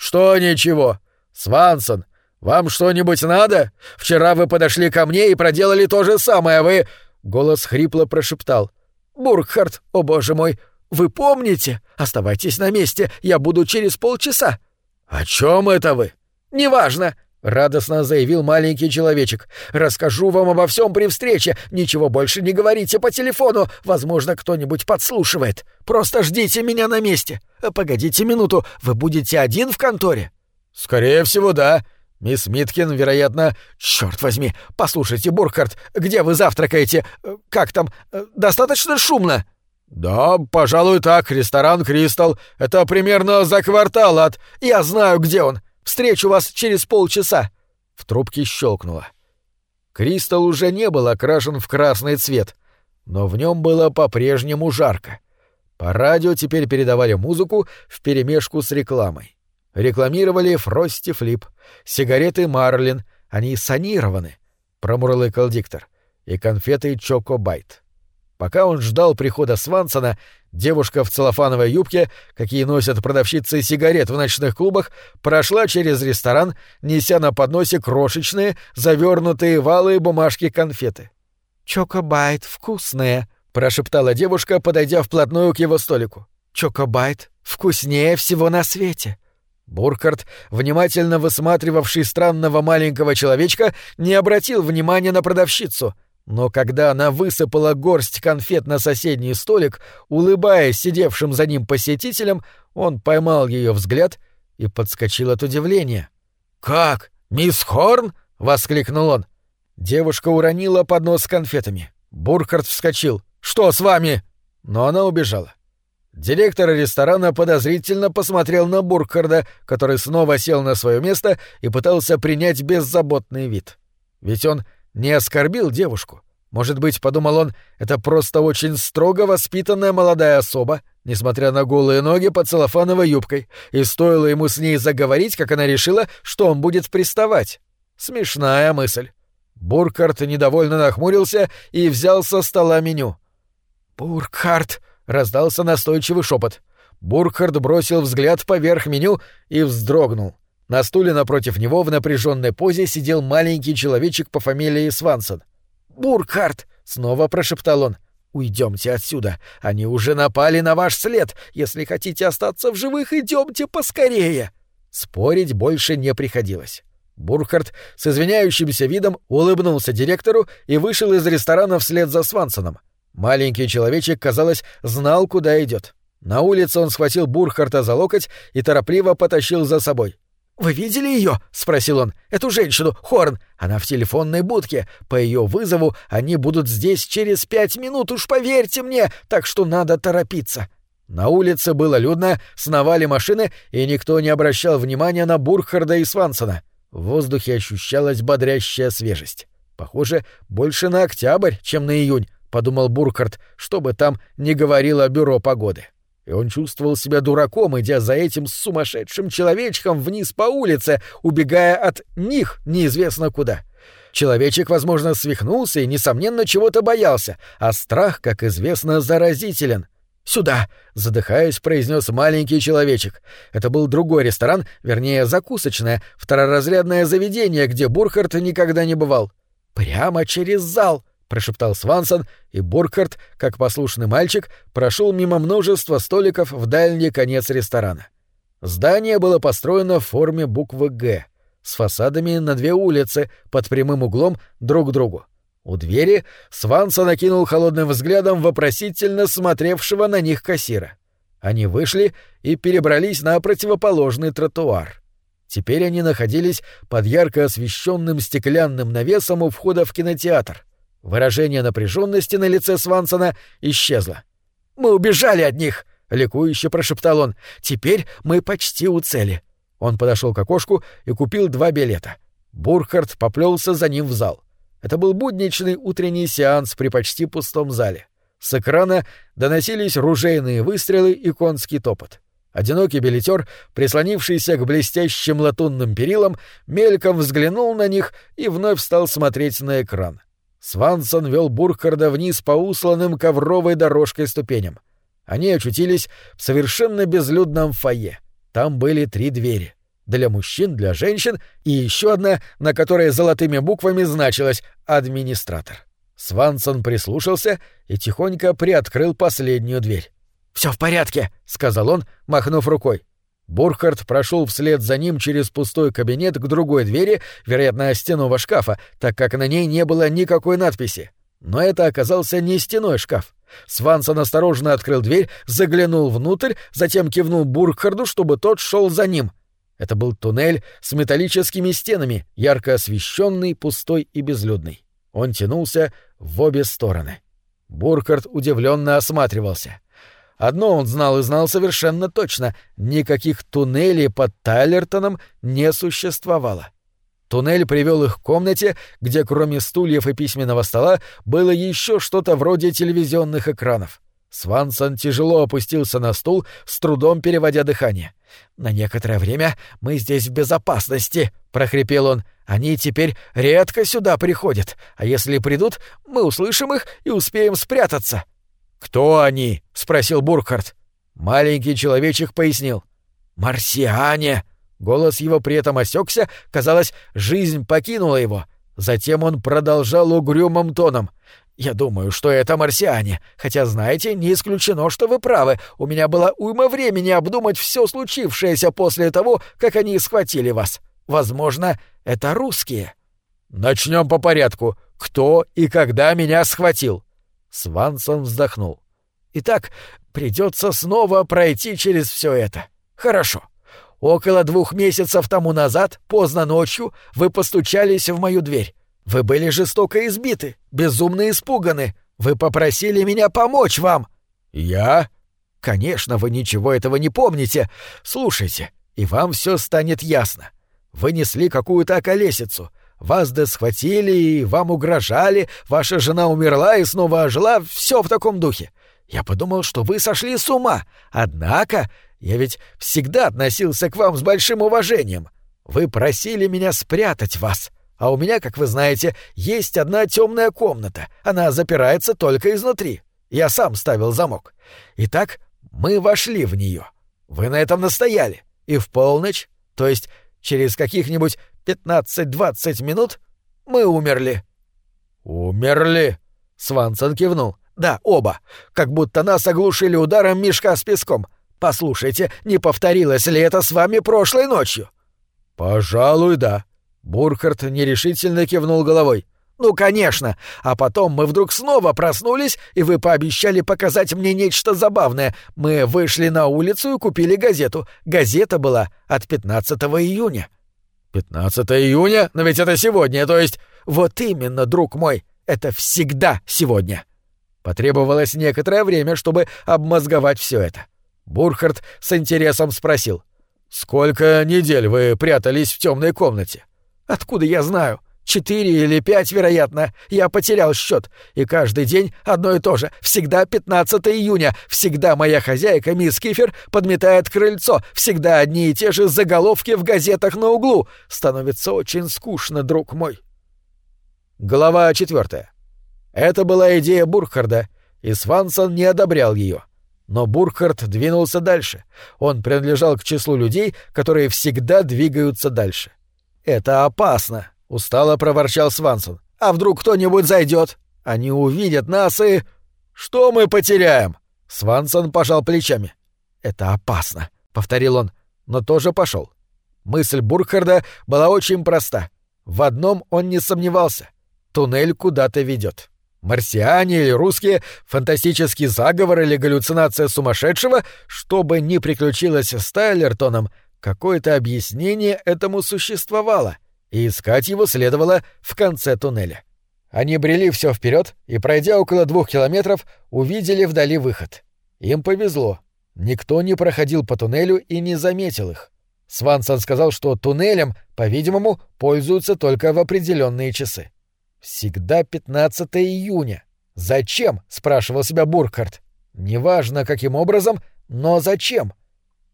«Что ничего? Свансон, вам что-нибудь надо? Вчера вы подошли ко мне и проделали то же самое, а вы...» Голос хрипло прошептал. «Бургхард, о боже мой, вы помните? Оставайтесь на месте, я буду через полчаса». «О чем это вы?» «Неважно», — радостно заявил маленький человечек. «Расскажу вам обо всем при встрече. Ничего больше не говорите по телефону. Возможно, кто-нибудь подслушивает. Просто ждите меня на месте. Погодите минуту, вы будете один в конторе?» «Скорее всего, да», Мисс Миткин, вероятно... Черт возьми! Послушайте, Буркhardt, где вы завтракаете? Как там? Достаточно шумно?» «Да, пожалуй, так. Ресторан «Кристалл». Это примерно за квартал от... Я знаю, где он. Встречу вас через полчаса». В трубке щелкнуло. «Кристалл» уже не был окрашен в красный цвет, но в нем было по-прежнему жарко. По радио теперь передавали музыку вперемешку с рекламой. Рекламировали Фрости Флип, сигареты Марлин, они санированы, промурлыкал диктор, и конфеты Чоко Байт. Пока он ждал прихода Свансона, девушка в целлофановой юбке, какие носят продавщицы сигарет в ночных клубах, прошла через ресторан, неся на подносе крошечные, завернутые валые бумажки конфеты. «Чокобайт вкусные», — прошептала девушка, подойдя вплотную к его столику. «Чокобайт вкуснее всего на свете». Буркhardt, внимательно высматривавший странного маленького человечка, не обратил внимания на продавщицу. Но когда она высыпала горсть конфет на соседний столик, улыбаясь сидевшим за ним посетителям, он поймал ее взгляд и подскочил от удивления. «Как? Мисс Хорн?» — воскликнул он. Девушка уронила поднос с конфетами. Буркhardt вскочил. «Что с вами?» Но она убежала. Директор ресторана подозрительно посмотрел на Буркхарда, который снова сел на свое место и пытался принять беззаботный вид. Ведь он не оскорбил девушку. Может быть, подумал он, это просто очень строго воспитанная молодая особа, несмотря на голые ноги под целлофановой юбкой, и стоило ему с ней заговорить, как она решила, что он будет приставать. Смешная мысль. Буркhardt недовольно нахмурился и взял со стола меню. «Буркхарт», раздался настойчивый шепот. Буркхард бросил взгляд поверх меню и вздрогнул. На стуле напротив него в напряженной позе сидел маленький человечек по фамилии Свансон. «Буркхард!» — снова прошептал он. «Уйдемте отсюда. Они уже напали на ваш след. Если хотите остаться в живых, идемте поскорее!» Спорить больше не приходилось. Бурхард с извиняющимся видом улыбнулся директору и вышел из ресторана вслед за Свансоном. Маленький человечек, казалось, знал, куда идет. На улице он схватил Бурхарта за локоть и торопливо потащил за собой. «Вы видели ее? спросил он. «Эту женщину, Хорн. Она в телефонной будке. По ее вызову они будут здесь через пять минут, уж поверьте мне, так что надо торопиться». На улице было людно, сновали машины, и никто не обращал внимания на Бурхарда и Свансона. В воздухе ощущалась бодрящая свежесть. Похоже, больше на октябрь, чем на июнь, — подумал Буркhardt, что бы там ни говорило бюро погоды. И он чувствовал себя дураком, идя за этим сумасшедшим человечком вниз по улице, убегая от них неизвестно куда. Человечек, возможно, свихнулся и, несомненно, чего-то боялся, а страх, как известно, заразителен. «Сюда!» — задыхаясь, произнес маленький человечек. Это был другой ресторан, вернее, закусочное, второразрядное заведение, где Бурхард никогда не бывал. «Прямо через зал!» Прошептал Свансон, и Буркhardt, как послушный мальчик, прошел мимо множества столиков в дальний конец ресторана. Здание было построено в форме буквы «Г», с фасадами на две улицы, под прямым углом друг к другу. У двери Свансон окинул холодным взглядом вопросительно смотревшего на них кассира. Они вышли и перебрались на противоположный тротуар. Теперь они находились под ярко освещенным стеклянным навесом у входа в кинотеатр. Выражение напряженности на лице Свансона исчезло. «Мы убежали от них!» — ликующе прошептал он. «Теперь мы почти у цели». Он подошел к окошку и купил два билета. Бурхард поплелся за ним в зал. Это был будничный утренний сеанс при почти пустом зале. С экрана доносились ружейные выстрелы и конский топот. Одинокий билетер, прислонившийся к блестящим латунным перилам, мельком взглянул на них и вновь стал смотреть на экран. Свансон вел Бурхарда вниз по усланным ковровой дорожкой ступеням. Они очутились в совершенно безлюдном фойе. Там были три двери. Для мужчин, для женщин и еще одна, на которой золотыми буквами значилось «Администратор». Свансон прислушался и тихонько приоткрыл последнюю дверь. Все в порядке», — сказал он, махнув рукой. Бурхард прошел вслед за ним через пустой кабинет к другой двери, вероятно, стенового шкафа, так как на ней не было никакой надписи. Но это оказался не стеной шкаф. Свансон осторожно открыл дверь, заглянул внутрь, затем кивнул Бурхарду, чтобы тот шел за ним. Это был туннель с металлическими стенами, ярко освещенный, пустой и безлюдный. Он тянулся в обе стороны. Буркhardt удивленно осматривался. Одно он знал и знал совершенно точно — никаких туннелей под Тайлертоном не существовало. Туннель привел их к комнате, где кроме стульев и письменного стола было еще что-то вроде телевизионных экранов. Свансон тяжело опустился на стул, с трудом переводя дыхание. «На некоторое время мы здесь в безопасности», — прохрипел он. «Они теперь редко сюда приходят, а если придут, мы услышим их и успеем спрятаться». «Кто они?» — спросил Буркhardt. Маленький человечек пояснил. «Марсиане!» Голос его при этом осекся, казалось, жизнь покинула его. Затем он продолжал угрюмым тоном. «Я думаю, что это марсиане. Хотя, знаете, не исключено, что вы правы. У меня была уйма времени обдумать все случившееся после того, как они схватили вас. Возможно, это русские». «Начнем по порядку. Кто и когда меня схватил?» Свансон вздохнул. «Итак, придется снова пройти через все это. Хорошо. Около двух месяцев тому назад, поздно ночью, вы постучались в мою дверь. Вы были жестоко избиты, безумно испуганы. Вы попросили меня помочь вам. Я? Конечно, вы ничего этого не помните. Слушайте, и вам все станет ясно. Вы несли какую-то околесицу. Вас да схватили и вам угрожали, ваша жена умерла и снова ожила, все в таком духе. Я подумал, что вы сошли с ума. Однако я ведь всегда относился к вам с большим уважением. Вы просили меня спрятать вас. А у меня, как вы знаете, есть одна темная комната. Она запирается только изнутри. Я сам ставил замок. Итак, мы вошли в нее. Вы на этом настояли. И в полночь, то есть через каких-нибудь 15-20 минут, мы умерли. Умерли? Свансон кивнул. Да, оба. Как будто нас оглушили ударом мешка с песком. Послушайте, не повторилось ли это с вами прошлой ночью? Пожалуй, да. Бурхард нерешительно кивнул головой. «Ну, конечно. А потом мы вдруг снова проснулись, и вы пообещали показать мне нечто забавное. Мы вышли на улицу и купили газету. Газета была от 15 июня». «15 июня? Но ведь это сегодня, то есть...» «Вот именно, друг мой. Это всегда сегодня». Потребовалось некоторое время, чтобы обмозговать все это. Бурхард с интересом спросил. «Сколько недель вы прятались в темной комнате?» Откуда я знаю? Четыре или пять, вероятно. Я потерял счет. И каждый день одно и то же. Всегда 15 июня. Всегда моя хозяйка, мисс Кифер, подметает крыльцо. Всегда одни и те же заголовки в газетах на углу. Становится очень скучно, друг мой. Глава четвертая. Это была идея Бурхарда, и Свансон не одобрял ее. Но Бурхард двинулся дальше. Он принадлежал к числу людей, которые всегда двигаются дальше. «Это опасно», — устало проворчал Свансон. «А вдруг кто-нибудь зайдет? Они увидят нас и...» «Что мы потеряем?» Свансон пожал плечами. «Это опасно», — повторил он, но тоже пошел. Мысль Бурхарда была очень проста. В одном он не сомневался. Туннель куда-то ведет. Марсиане или русские, фантастический заговор или галлюцинация сумасшедшего, что бы ни приключилось с Тайлертоном, Какое-то объяснение этому существовало, и искать его следовало в конце туннеля. Они брели все вперед и, пройдя около двух километров, увидели вдали выход. Им повезло. Никто не проходил по туннелю и не заметил их. Свансон сказал, что туннелем, по-видимому, пользуются только в определенные часы. Всегда 15 июня. Зачем? спрашивал себя Буркhardt. Неважно, каким образом, но зачем?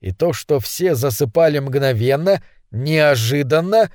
И то, что все засыпали мгновенно, неожиданно,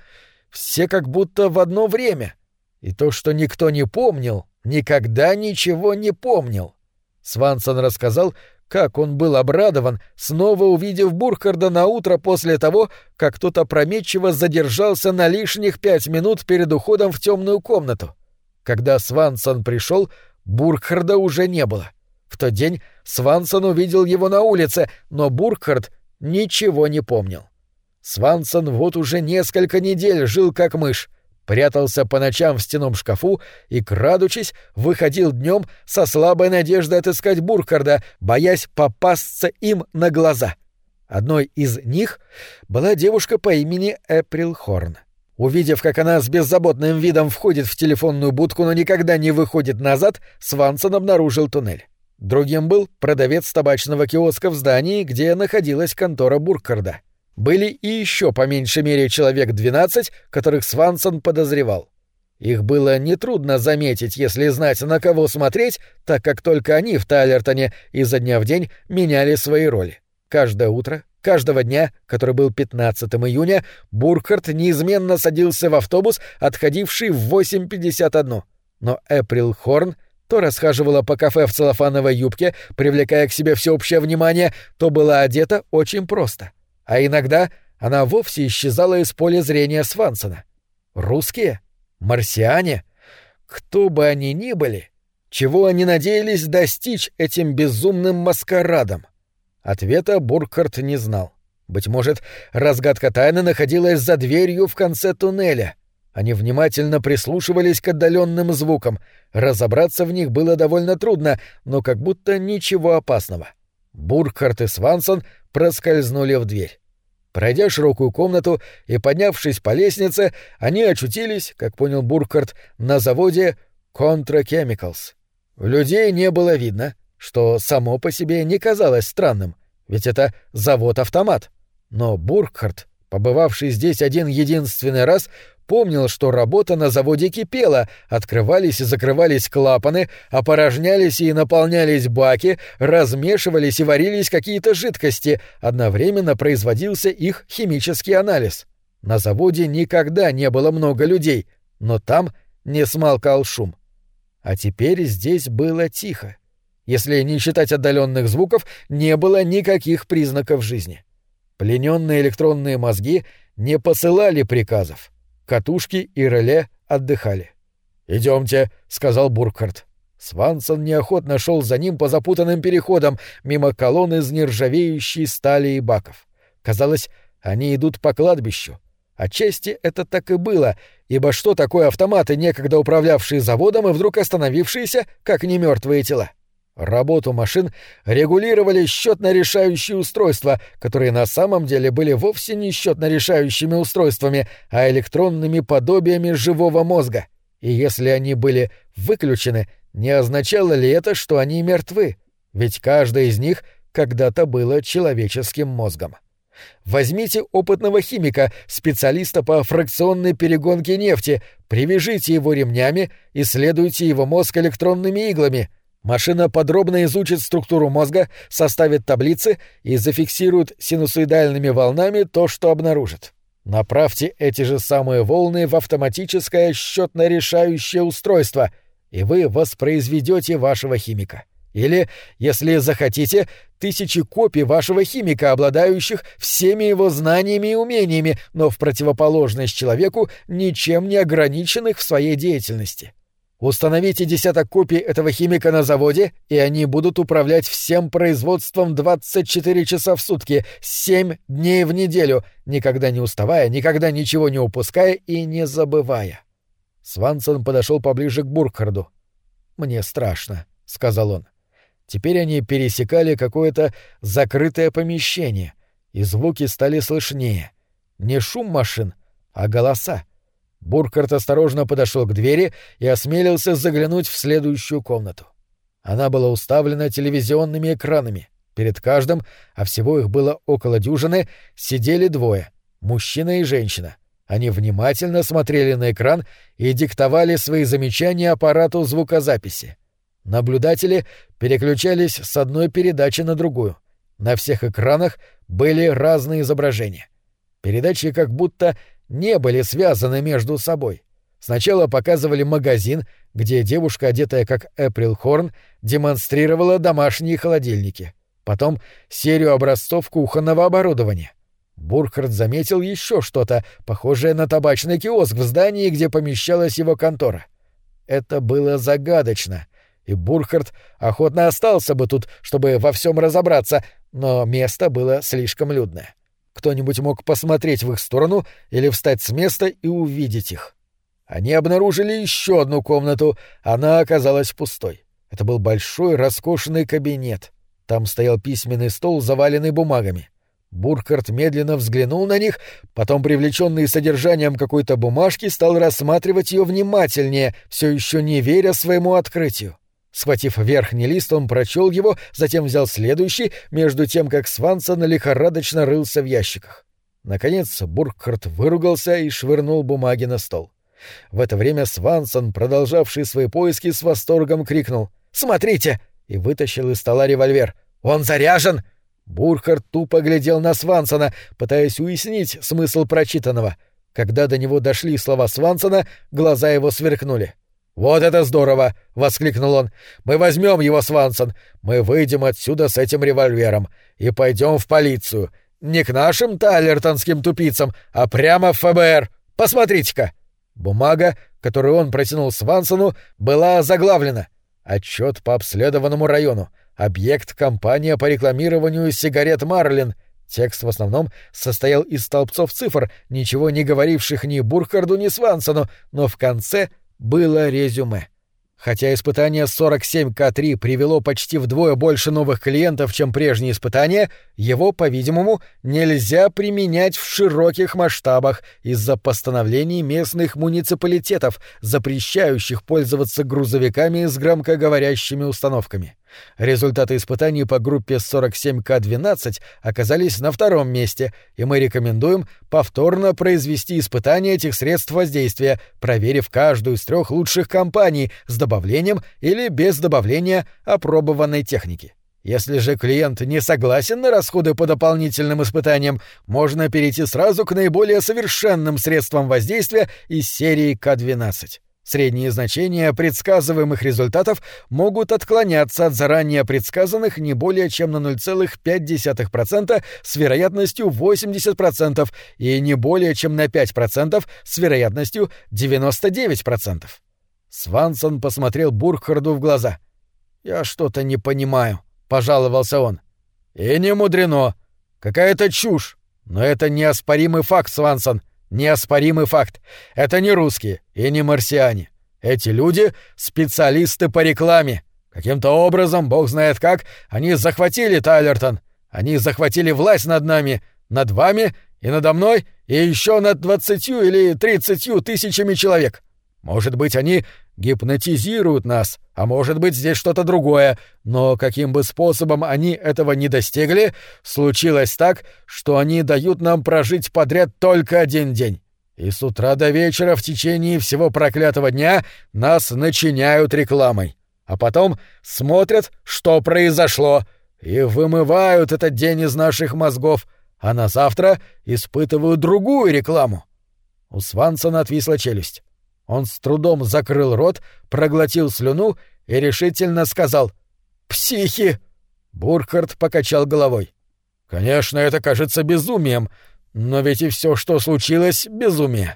все как будто в одно время. И то, что никто не помнил, никогда ничего не помнил. Свансон рассказал, как он был обрадован, снова увидев Бурхарда на утро после того, как кто-то опрометчиво задержался на лишних пять минут перед уходом в темную комнату. Когда Свансон пришел, Бурхарда уже не было. В тот день Свансон увидел его на улице, но Бурхард ничего не помнил. Свансон вот уже несколько недель жил как мышь, прятался по ночам в стеном шкафу и, крадучись, выходил днем со слабой надеждой отыскать Буркарда, боясь попасться им на глаза. Одной из них была девушка по имени Эприл Хорн. Увидев, как она с беззаботным видом входит в телефонную будку, но никогда не выходит назад, Свансон обнаружил туннель. Другим был продавец табачного киоска в здании, где находилась контора Буркарда. Были и еще по меньшей мере человек 12, которых Свансон подозревал. Их было нетрудно заметить, если знать, на кого смотреть, так как только они в Тайлертоне изо дня в день меняли свои роли. Каждое утро, каждого дня, который был 15 июня, Буркhardt неизменно садился в автобус, отходивший в 8.51. Но Эприл Хорн то расхаживала по кафе в целлофановой юбке, привлекая к себе всеобщее внимание, то была одета очень просто — а иногда она вовсе исчезала из поля зрения Свансона. Русские? Марсиане? Кто бы они ни были, чего они надеялись достичь этим безумным маскарадом? Ответа Буркhardt не знал. Быть может, разгадка тайны находилась за дверью в конце туннеля. Они внимательно прислушивались к отдаленным звукам. Разобраться в них было довольно трудно, но как будто ничего опасного. Буркhardt и Свансон проскользнули в дверь. Пройдя широкую комнату и поднявшись по лестнице, они очутились, как понял Буркhardt, на заводе Contra Chemicals. Людей не было видно, что само по себе не казалось странным, ведь это завод-автомат. Но Буркхарт, побывавший здесь один единственный раз, помнил, что работа на заводе кипела, открывались и закрывались клапаны, опорожнялись и наполнялись баки, размешивались и варились какие-то жидкости, одновременно производился их химический анализ. На заводе никогда не было много людей, но там не смолкал шум. А теперь здесь было тихо. Если не считать отдаленных звуков, не было никаких признаков жизни. Плененные электронные мозги не посылали приказов. Катушки и реле отдыхали. Идемте, сказал Буркhardt. Свансон неохотно шел за ним по запутанным переходам, мимо колонн из нержавеющей стали и баков. Казалось, они идут по кладбищу. Отчасти это так и было, ибо что такое автоматы, некогда управлявшие заводом и вдруг остановившиеся, как немертвые тела? Работу машин регулировали счетно-решающие устройства, которые на самом деле были вовсе не счетно-решающими устройствами, а электронными подобиями живого мозга. И если они были выключены, не означало ли это, что они мертвы? Ведь каждое из них когда-то было человеческим мозгом. Возьмите опытного химика, специалиста по фракционной перегонке нефти, привяжите его ремнями, исследуйте его мозг электронными иглами — Машина подробно изучит структуру мозга, составит таблицы и зафиксирует синусоидальными волнами то, что обнаружит. Направьте эти же самые волны в автоматическое счетно-решающее устройство, и вы воспроизведете вашего химика. Или, если захотите, тысячи копий вашего химика, обладающих всеми его знаниями и умениями, но в противоположность человеку, ничем не ограниченных в своей деятельности. Установите десяток копий этого химика на заводе, и они будут управлять всем производством 24 часа в сутки, 7 дней в неделю, никогда не уставая, никогда ничего не упуская и не забывая. Свансон подошел поближе к Буркхарду. «Мне страшно», — сказал он. Теперь они пересекали какое-то закрытое помещение, и звуки стали слышнее. Не шум машин, а голоса. Буркhardt осторожно подошел к двери и осмелился заглянуть в следующую комнату. Она была уставлена телевизионными экранами. Перед каждым, а всего их было около дюжины, сидели двое — мужчина и женщина. Они внимательно смотрели на экран и диктовали свои замечания аппарату звукозаписи. Наблюдатели переключались с одной передачи на другую. На всех экранах были разные изображения. Передачи как будто не были связаны между собой. Сначала показывали магазин, где девушка, одетая как Эприл Хорн, демонстрировала домашние холодильники. Потом серию образцов кухонного оборудования. Бурхард заметил еще что-то, похожее на табачный киоск в здании, где помещалась его контора. Это было загадочно, и Бурхард охотно остался бы тут, чтобы во всем разобраться, но место было слишком людное. Кто-нибудь мог посмотреть в их сторону или встать с места и увидеть их. Они обнаружили еще одну комнату, она оказалась пустой. Это был большой роскошный кабинет. Там стоял письменный стол, заваленный бумагами. Буркhardt медленно взглянул на них, потом, привлеченный содержанием какой-то бумажки, стал рассматривать ее внимательнее, все еще не веря своему открытию. Схватив верхний лист, он прочел его, затем взял следующий, между тем, как Свансон лихорадочно рылся в ящиках. Наконец Буркхарт выругался и швырнул бумаги на стол. В это время Свансон, продолжавший свои поиски, с восторгом крикнул «Смотрите!» и вытащил из стола револьвер. «Он заряжен!» Бурхард тупо глядел на Свансона, пытаясь уяснить смысл прочитанного. Когда до него дошли слова Свансона, глаза его сверкнули. «Вот это здорово!» — воскликнул он. «Мы возьмем его, Свансон. Мы выйдем отсюда с этим револьвером и пойдем в полицию. Не к нашим талертонским тупицам, а прямо в ФБР. Посмотрите-ка!» Бумага, которую он протянул Свансону, была заглавлена. Отчет по обследованному району. Объект — компания по рекламированию сигарет «Марлин». Текст в основном состоял из столбцов цифр, ничего не говоривших ни Бурхарду, ни Свансону, но в конце было резюме. Хотя испытание 47К3 привело почти вдвое больше новых клиентов, чем прежние испытания, его, по-видимому, нельзя применять в широких масштабах из-за постановлений местных муниципалитетов, запрещающих пользоваться грузовиками с громкоговорящими установками. Результаты испытаний по группе 47К12 оказались на втором месте, и мы рекомендуем повторно произвести испытания этих средств воздействия, проверив каждую из трех лучших компаний с добавлением или без добавления опробованной техники. Если же клиент не согласен на расходы по дополнительным испытаниям, можно перейти сразу к наиболее совершенным средствам воздействия из серии К12. Средние значения предсказываемых результатов могут отклоняться от заранее предсказанных не более чем на 0,5% с вероятностью 80% и не более чем на 5% с вероятностью 99%. Свансон посмотрел Бурхарду в глаза. «Я что-то не понимаю», — пожаловался он. «И не мудрено. Какая-то чушь. Но это неоспоримый факт, Свансон. Неоспоримый факт. Это не русские и не марсиане. Эти люди — специалисты по рекламе. Каким-то образом, бог знает как, они захватили Тайлертон. Они захватили власть над нами, над вами и надо мной, и еще над двадцатью или тридцатью тысячами человек. Может быть, они гипнотизируют нас, а может быть, здесь что-то другое, но каким бы способом они этого не достигли, случилось так, что они дают нам прожить подряд только один день. И с утра до вечера в течение всего проклятого дня нас начиняют рекламой. А потом смотрят, что произошло, и вымывают этот день из наших мозгов, а на завтра испытывают другую рекламу. У Свансона отвисла челюсть. Он с трудом закрыл рот, проглотил слюну и решительно сказал «Психи!» Буркhardt покачал головой. «Конечно, это кажется безумием, но ведь и все, что случилось, безумие.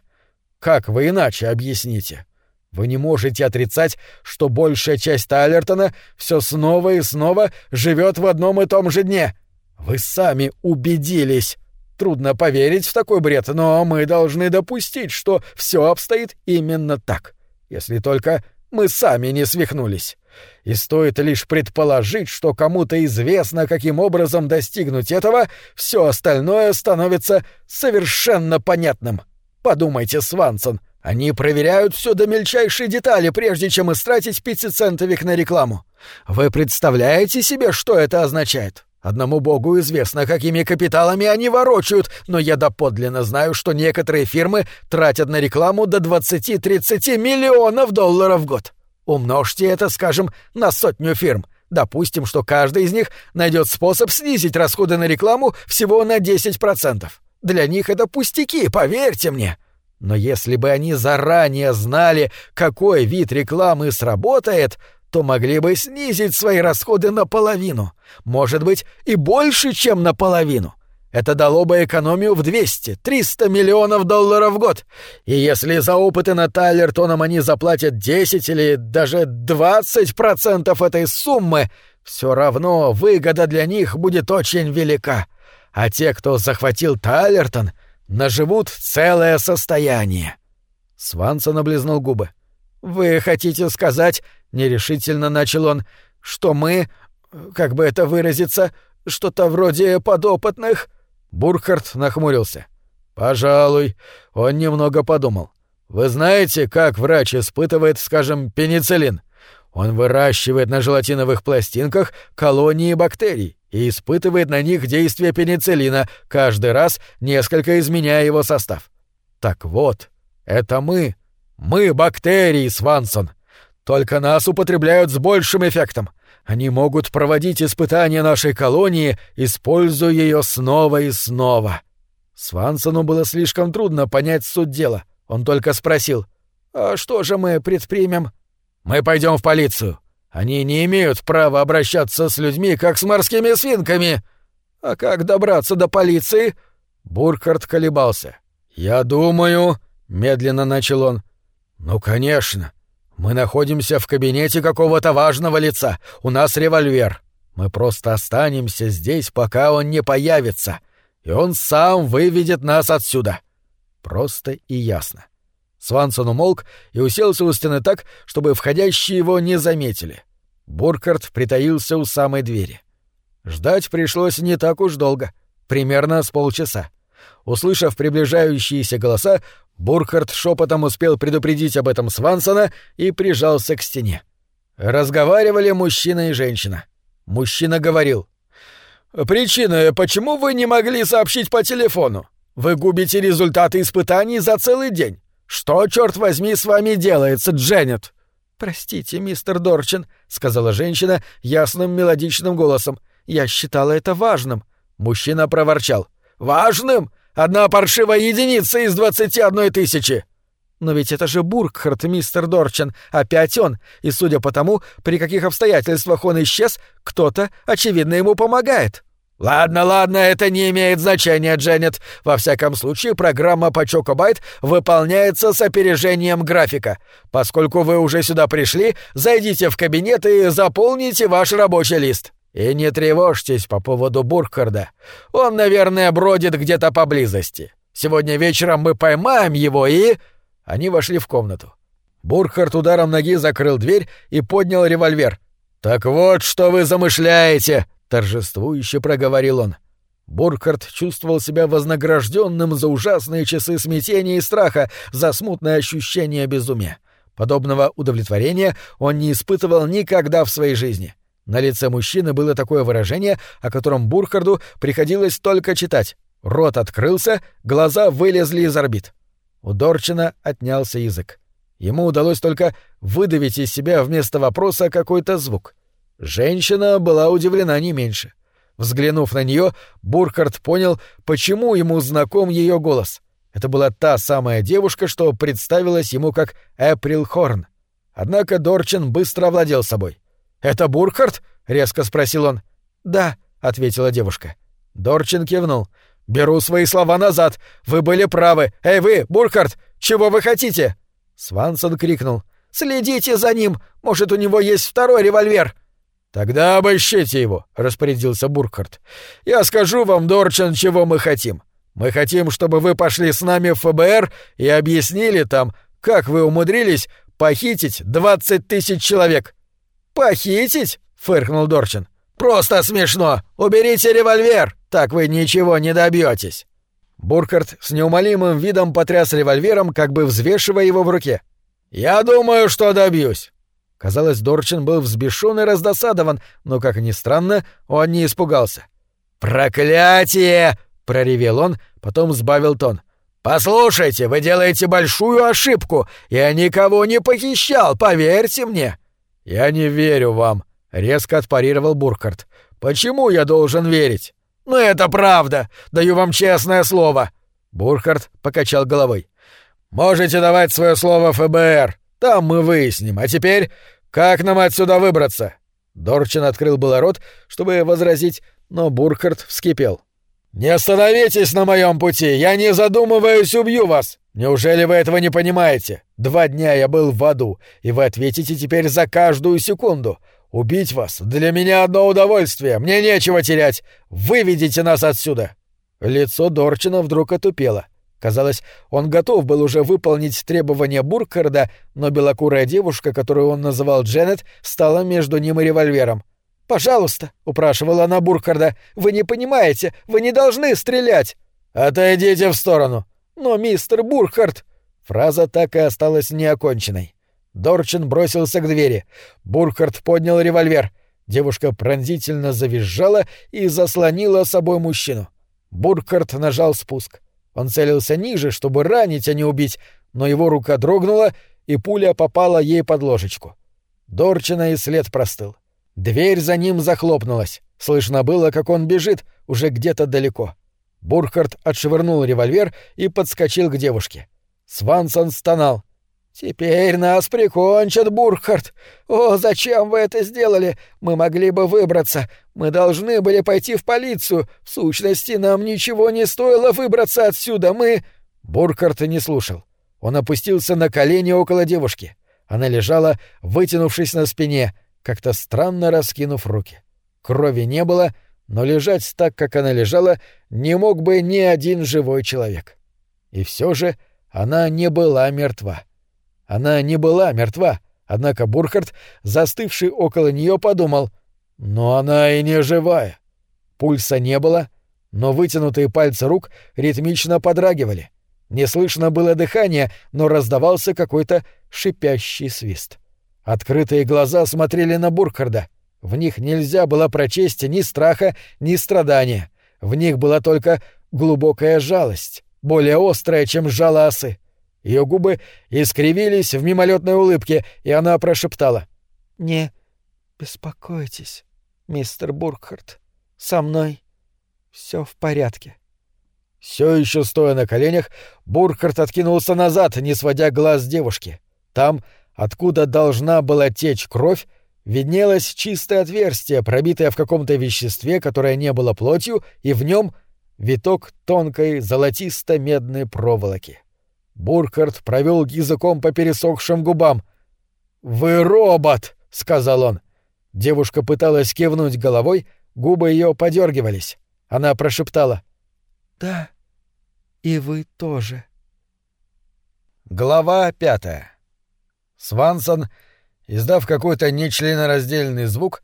Как вы иначе объясните? Вы не можете отрицать, что большая часть Тайлертона все снова и снова живет в одном и том же дне. Вы сами убедились. Трудно поверить в такой бред, но мы должны допустить, что все обстоит именно так. Если только мы сами не свихнулись. И стоит лишь предположить, что кому-то известно, каким образом достигнуть этого, все остальное становится совершенно понятным. Подумайте, Свансон, они проверяют все до мельчайшей детали, прежде чем истратить пятицентовик на рекламу. Вы представляете себе, что это означает? Одному богу известно, какими капиталами они ворочают, но я доподлинно знаю, что некоторые фирмы тратят на рекламу до 20-30 миллионов долларов в год. Умножьте это, скажем, на сотню фирм. Допустим, что каждый из них найдет способ снизить расходы на рекламу всего на 10%. Для них это пустяки, поверьте мне. Но если бы они заранее знали, какой вид рекламы сработает, то могли бы снизить свои расходы наполовину. Может быть, и больше, чем наполовину. Это дало бы экономию в 200-300 миллионов долларов в год. И если за опыты над Тайлертоном они заплатят 10 или даже 20% этой суммы, все равно выгода для них будет очень велика. А те, кто захватил Тайлертон, наживут целое состояние. Свансон облизнул губы. «Вы хотите сказать, — нерешительно начал он, — что мы, как бы это выразиться, что-то вроде подопытных?» Бурхард нахмурился. «Пожалуй». Он немного подумал. «Вы знаете, как врач испытывает, скажем, пенициллин? Он выращивает на желатиновых пластинках колонии бактерий и испытывает на них действие пенициллина, каждый раз несколько изменяя его состав. Так вот, это мы, мы бактерии, Свансон. Только нас употребляют с большим эффектом. Они могут проводить испытания нашей колонии, используя ее снова и снова. Свансону было слишком трудно понять суть дела. Он только спросил, «А что же мы предпримем?» «Мы пойдем в полицию. Они не имеют права обращаться с людьми, как с морскими свинками». «А как добраться до полиции?» Буркhardt колебался. «Я думаю...» — медленно начал он. «Ну, конечно. Мы находимся в кабинете какого-то важного лица. У нас револьвер. Мы просто останемся здесь, пока он не появится, и он сам выведет нас отсюда. Просто и ясно. Свансон умолк и уселся у стены так, чтобы входящие его не заметили. Буркарт притаился у самой двери. Ждать пришлось не так уж долго, примерно с полчаса. Услышав приближающиеся голоса, Бурхард шепотом успел предупредить об этом Свансона и прижался к стене. Разговаривали мужчина и женщина. Мужчина говорил. «Причина, почему вы не могли сообщить по телефону? Вы губите результаты испытаний за целый день. Что, черт возьми, с вами делается, Дженнет?» «Простите, мистер Дорчин», — сказала женщина ясным мелодичным голосом. «Я считала это важным». Мужчина проворчал. «Важным? Одна паршивая единица из двадцати одной тысячи!» «Но ведь это же Бургхард, мистер Дорчен, опять он, и судя по тому, при каких обстоятельствах он исчез, кто-то, очевидно, ему помогает». «Ладно, ладно, это не имеет значения, Дженнет. Во всяком случае, программа по Чокобайт выполняется с опережением графика. Поскольку вы уже сюда пришли, зайдите в кабинет и заполните ваш рабочий лист». И не тревожьтесь по поводу Буркхарда. Он, наверное, бродит где-то поблизости. Сегодня вечером мы поймаем его и...» Они вошли в комнату. Буркхард ударом ноги закрыл дверь и поднял револьвер. «Так вот, что вы замышляете!» — торжествующе проговорил он. Буркхард чувствовал себя вознагражденным за ужасные часы смятения и страха, за смутное ощущение безумия. Подобного удовлетворения он не испытывал никогда в своей жизни. — на лице мужчины было такое выражение, о котором Бурхарду приходилось только читать. Рот открылся, глаза вылезли из орбит. У Дорчина отнялся язык. Ему удалось только выдавить из себя вместо вопроса какой-то звук. Женщина была удивлена не меньше. Взглянув на нее, Буркhardt понял, почему ему знаком ее голос. Это была та самая девушка, что представилась ему как Эприл Хорн. Однако Дорчин быстро овладел собой. «Это Бурхард?» — резко спросил он. «Да», — ответила девушка. Дорчин кивнул. «Беру свои слова назад. Вы были правы. Эй вы, Бурхард, чего вы хотите?» Свансон крикнул. «Следите за ним! Может, у него есть второй револьвер!» «Тогда обыщите его», — распорядился Буркhardt. «Я скажу вам, Дорчин, чего мы хотим. Мы хотим, чтобы вы пошли с нами в ФБР и объяснили там, как вы умудрились похитить двадцать тысяч человек. «Похитить?» — фыркнул Дорчин. «Просто смешно! Уберите револьвер! Так вы ничего не добьетесь. Буркhardt с неумолимым видом потряс револьвером, как бы взвешивая его в руке. «Я думаю, что добьюсь!» Казалось, Дорчин был взбешен и раздосадован, но, как ни странно, он не испугался. «Проклятие!» — проревел он, потом сбавил тон. «Послушайте, вы делаете большую ошибку. Я никого не похищал, поверьте мне». «Я не верю вам», — резко отпарировал Буркhardt. «Почему я должен верить?» «Ну это правда! Даю вам честное слово!» Бурхард покачал головой. «Можете давать свое слово ФБР. Там мы выясним. А теперь, как нам отсюда выбраться?» Дорчин открыл было рот, чтобы возразить, но Бурхард вскипел. «Не остановитесь на моем пути! Я не задумываюсь, убью вас! Неужели вы этого не понимаете? Два дня я был в аду, и вы ответите теперь за каждую секунду. Убить вас для меня одно удовольствие. Мне нечего терять. Выведите нас отсюда. Лицо Дорчина вдруг отупело. Казалось, он готов был уже выполнить требования Буркарда, но белокурая девушка, которую он называл Дженнет, стала между ним и револьвером. «Пожалуйста», — упрашивала она Буркарда, — «вы не понимаете, вы не должны стрелять». «Отойдите в сторону». «Но, мистер Буркharд...» Фраза так и осталась неоконченной. Дорчин бросился к двери. Бурхард поднял револьвер. Девушка пронзительно завизжала и заслонила собой мужчину. Буркhardt нажал спуск. Он целился ниже, чтобы ранить, а не убить, но его рука дрогнула, и пуля попала ей под ложечку. Дорчина и след простыл. Дверь за ним захлопнулась. Слышно было, как он бежит, уже где-то далеко. Бурхард отшвырнул револьвер и подскочил к девушке. Свансон стонал. «Теперь нас прикончат, Бурхард! О, зачем вы это сделали? Мы могли бы выбраться. Мы должны были пойти в полицию. В сущности, нам ничего не стоило выбраться отсюда. Мы...» Бурхард не слушал. Он опустился на колени около девушки. Она лежала, вытянувшись на спине, как-то странно раскинув руки. Крови не было, но лежать так, как она лежала, не мог бы ни один живой человек. И все же она не была мертва. Она не была мертва, однако Бурхард, застывший около нее, подумал, но она и не живая. Пульса не было, но вытянутые пальцы рук ритмично подрагивали. Не слышно было дыхания, но раздавался какой-то шипящий свист. Открытые глаза смотрели на Буркharда. В них нельзя было прочесть ни страха, ни страдания. В них была только глубокая жалость, более острая, чем жало осы. Ее губы искривились в мимолетной улыбке, и она прошептала. «Не беспокойтесь, мистер Буркхарт. Со мной все в порядке». Все еще стоя на коленях, Буркхарт откинулся назад, не сводя глаз с девушки. Там, откуда должна была течь кровь, виднелось чистое отверстие, пробитое в каком-то веществе, которое не было плотью, и в нем виток тонкой золотисто-медной проволоки. Буркhardt провел языком по пересохшим губам. «Вы робот!» — сказал он. Девушка пыталась кивнуть головой, губы ее подергивались. Она прошептала. «Да, и вы тоже». Глава пятая. Свансон, издав какой-то нечленораздельный звук,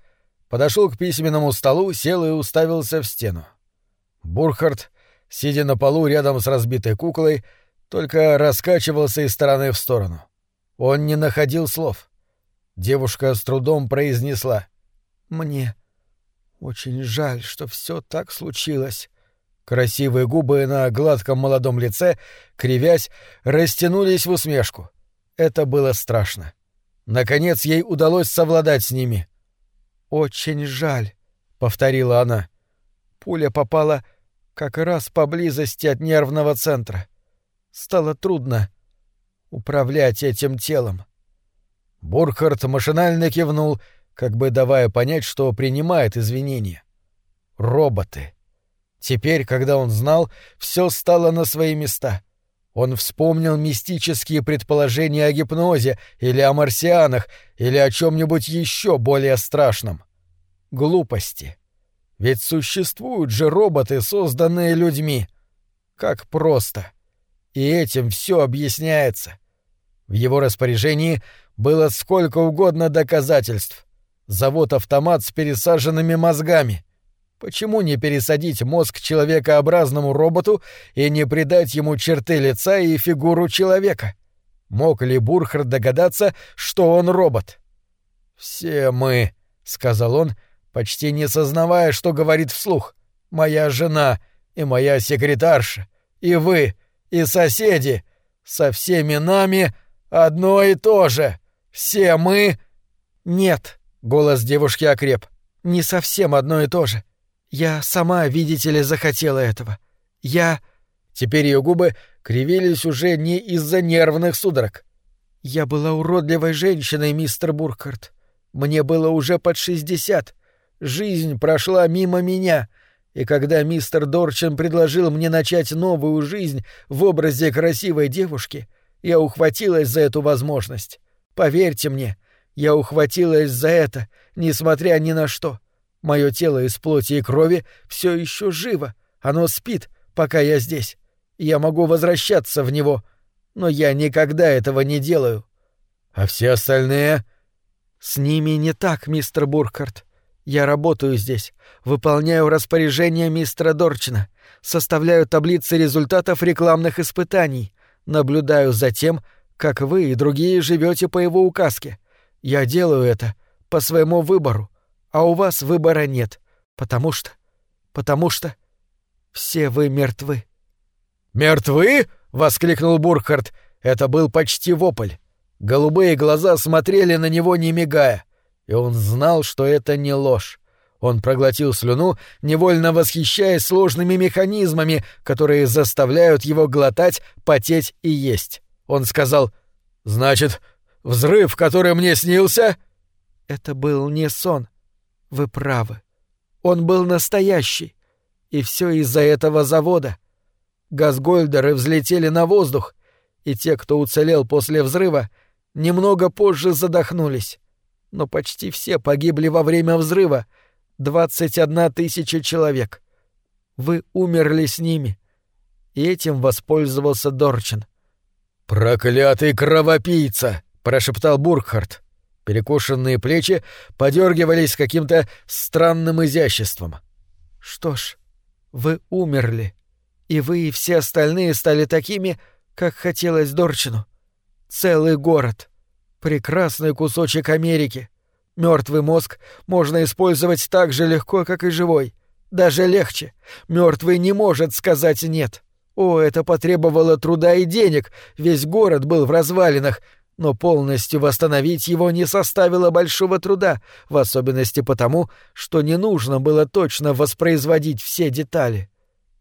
подошел к письменному столу, сел и уставился в стену. Бурхард, сидя на полу рядом с разбитой куклой, — только раскачивался из стороны в сторону. Он не находил слов. Девушка с трудом произнесла. «Мне очень жаль, что все так случилось». Красивые губы на гладком молодом лице, кривясь, растянулись в усмешку. Это было страшно. Наконец ей удалось совладать с ними. «Очень жаль», — повторила она. Пуля попала как раз поблизости от нервного центра стало трудно управлять этим телом. Бурхард машинально кивнул, как бы давая понять, что принимает извинения. Роботы. Теперь, когда он знал, все стало на свои места. Он вспомнил мистические предположения о гипнозе или о марсианах, или о чем-нибудь еще более страшном. Глупости. Ведь существуют же роботы, созданные людьми. Как просто. — и этим все объясняется. В его распоряжении было сколько угодно доказательств. Завод-автомат с пересаженными мозгами. Почему не пересадить мозг человекообразному роботу и не придать ему черты лица и фигуру человека? Мог ли Бурхард догадаться, что он робот? «Все мы», — сказал он, почти не сознавая, что говорит вслух, — «моя жена и моя секретарша, и вы, и соседи, со всеми нами одно и то же. Все мы...» «Нет», — голос девушки окреп, — «не совсем одно и то же. Я сама, видите ли, захотела этого. Я...» Теперь ее губы кривились уже не из-за нервных судорог. «Я была уродливой женщиной, мистер Буркhardt. Мне было уже под шестьдесят. Жизнь прошла мимо меня, и когда мистер Дорчин предложил мне начать новую жизнь в образе красивой девушки, я ухватилась за эту возможность. Поверьте мне, я ухватилась за это, несмотря ни на что. Мое тело из плоти и крови все еще живо, оно спит, пока я здесь. Я могу возвращаться в него, но я никогда этого не делаю. А все остальные? С ними не так, мистер Буркhardt. Я работаю здесь, выполняю распоряжения мистера Дорчина, составляю таблицы результатов рекламных испытаний, наблюдаю за тем, как вы и другие живете по его указке. Я делаю это по своему выбору, а у вас выбора нет, потому что... потому что... все вы мертвы». «Мертвы?» — воскликнул Бурхард. Это был почти вопль. Голубые глаза смотрели на него, не мигая, и он знал, что это не ложь. Он проглотил слюну, невольно восхищаясь сложными механизмами, которые заставляют его глотать, потеть и есть. Он сказал «Значит, взрыв, который мне снился...» «Это был не сон. Вы правы. Он был настоящий. И все из-за этого завода. Газгольдеры взлетели на воздух, и те, кто уцелел после взрыва, немного позже задохнулись. Но почти все погибли во время взрыва. 21 тысяча человек. Вы умерли с ними. И этим воспользовался Дорчин. «Проклятый кровопийца!» — прошептал Буркхарт. Перекошенные плечи подергивались каким-то странным изяществом. «Что ж, вы умерли, и вы и все остальные стали такими, как хотелось Дорчину. Целый город. Прекрасный кусочек Америки. Мертвый мозг можно использовать так же легко, как и живой. Даже легче. Мертвый не может сказать «нет». О, это потребовало труда и денег, весь город был в развалинах, но полностью восстановить его не составило большого труда, в особенности потому, что не нужно было точно воспроизводить все детали.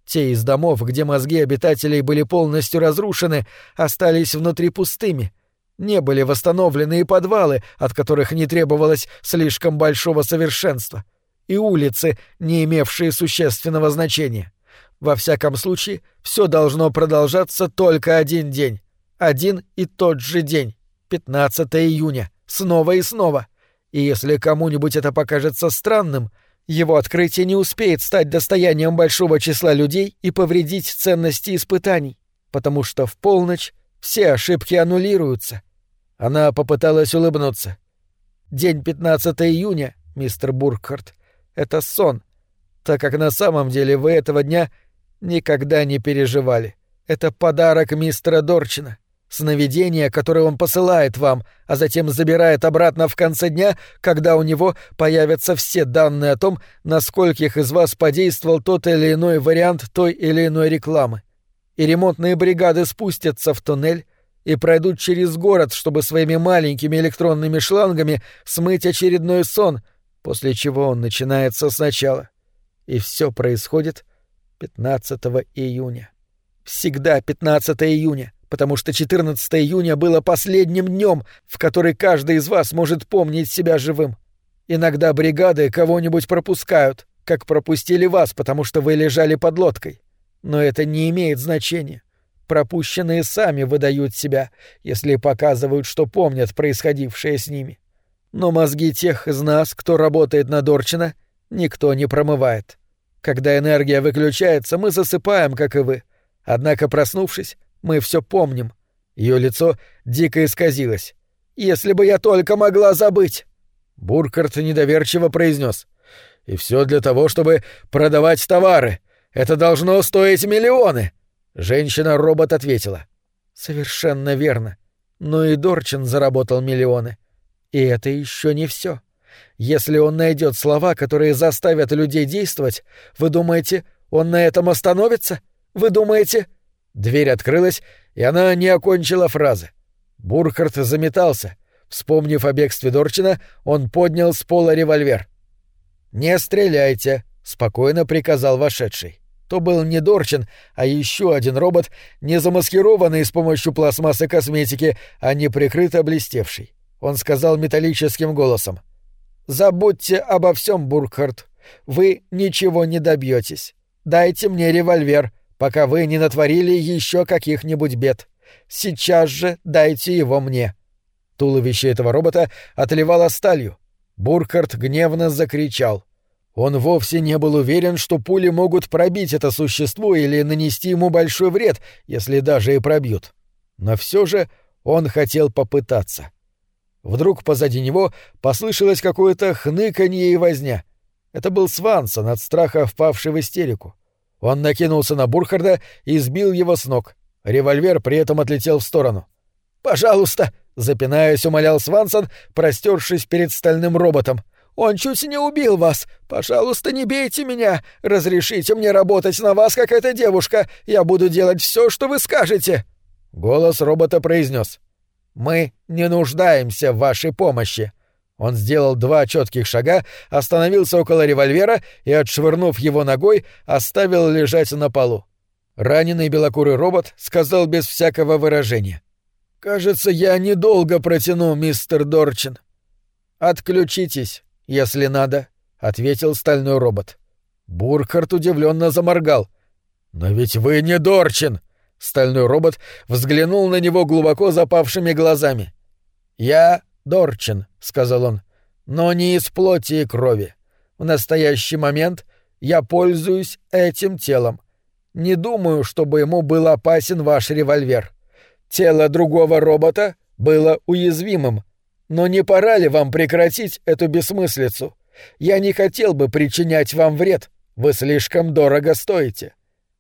Те из домов, где мозги обитателей были полностью разрушены, остались внутри пустыми. Не были восстановлены и подвалы, от которых не требовалось слишком большого совершенства, и улицы, не имевшие существенного значения. Во всяком случае, все должно продолжаться только один день. Один и тот же день. 15 июня. Снова и снова. И если кому-нибудь это покажется странным, его открытие не успеет стать достоянием большого числа людей и повредить ценности испытаний, потому что в полночь все ошибки аннулируются. Она попыталась улыбнуться. День 15 июня, мистер Буркхарт, это сон, так как на самом деле вы этого дня никогда не переживали. Это подарок мистера Дорчина сновидение, которое он посылает вам, а затем забирает обратно в конце дня, когда у него появятся все данные о том, на скольких из вас подействовал тот или иной вариант той или иной рекламы. И ремонтные бригады спустятся в туннель и пройдут через город, чтобы своими маленькими электронными шлангами смыть очередной сон, после чего он начинается сначала. И все происходит 15 июня. Всегда 15 июня потому что 14 июня было последним днем, в который каждый из вас может помнить себя живым. Иногда бригады кого-нибудь пропускают, как пропустили вас, потому что вы лежали под лодкой. Но это не имеет значения. Пропущенные сами выдают себя, если показывают, что помнят происходившее с ними. Но мозги тех из нас, кто работает на Дорчина, никто не промывает. Когда энергия выключается, мы засыпаем, как и вы. Однако, проснувшись, мы все помним. Ее лицо дико исказилось. Если бы я только могла забыть. Буркарт недоверчиво произнес. «И все для того, чтобы продавать товары. Это должно стоить миллионы!» Женщина-робот ответила. «Совершенно верно. Но и Дорчин заработал миллионы. И это еще не все. Если он найдет слова, которые заставят людей действовать, вы думаете, он на этом остановится? Вы думаете...» Дверь открылась, и она не окончила фразы. Бурхард заметался. Вспомнив о бегстве Дорчина, он поднял с пола револьвер. «Не стреляйте», — спокойно приказал вошедший. То был не Дорчин, а еще один робот, не замаскированный с помощью пластмассы косметики, а не прикрыто блестевший. Он сказал металлическим голосом. «Забудьте обо всем, Буркхарт. Вы ничего не добьетесь. Дайте мне револьвер, пока вы не натворили еще каких-нибудь бед. Сейчас же дайте его мне». Туловище этого робота отливало сталью. Буркhardt гневно закричал. Он вовсе не был уверен, что пули могут пробить это существо или нанести ему большой вред, если даже и пробьют. Но все же он хотел попытаться. Вдруг позади него послышалось какое-то хныканье и возня. Это был Свансон от страха впавший в истерику. Он накинулся на Бурхарда и сбил его с ног. Револьвер при этом отлетел в сторону. «Пожалуйста!» — запинаясь, умолял Свансон, простершись перед стальным роботом. «Он чуть не убил вас! Пожалуйста, не бейте меня! Разрешите мне работать на вас, как эта девушка! Я буду делать все, что вы скажете!» Голос робота произнес. «Мы не нуждаемся в вашей помощи!» Он сделал два четких шага, остановился около револьвера и, отшвырнув его ногой, оставил лежать на полу. Раненый белокурый робот сказал без всякого выражения. «Кажется, я недолго протяну, мистер Дорчин». «Отключитесь, если надо», — ответил стальной робот. Буркhardt удивленно заморгал. «Но ведь вы не Дорчин!» Стальной робот взглянул на него глубоко запавшими глазами. «Я Дорчин», — сказал он, — «но не из плоти и крови. В настоящий момент я пользуюсь этим телом. Не думаю, чтобы ему был опасен ваш револьвер. Тело другого робота было уязвимым. Но не пора ли вам прекратить эту бессмыслицу? Я не хотел бы причинять вам вред. Вы слишком дорого стоите.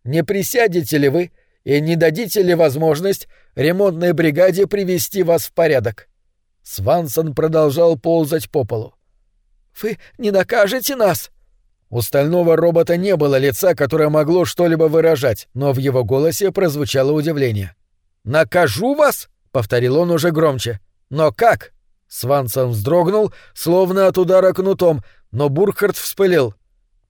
Не присядете ли вы и не дадите ли возможность ремонтной бригаде привести вас в порядок?» Свансон продолжал ползать по полу. «Вы не накажете нас?» У стального робота не было лица, которое могло что-либо выражать, но в его голосе прозвучало удивление. «Накажу вас?» — повторил он уже громче. «Но как?» Свансон вздрогнул, словно от удара кнутом, но Бурхард вспылил.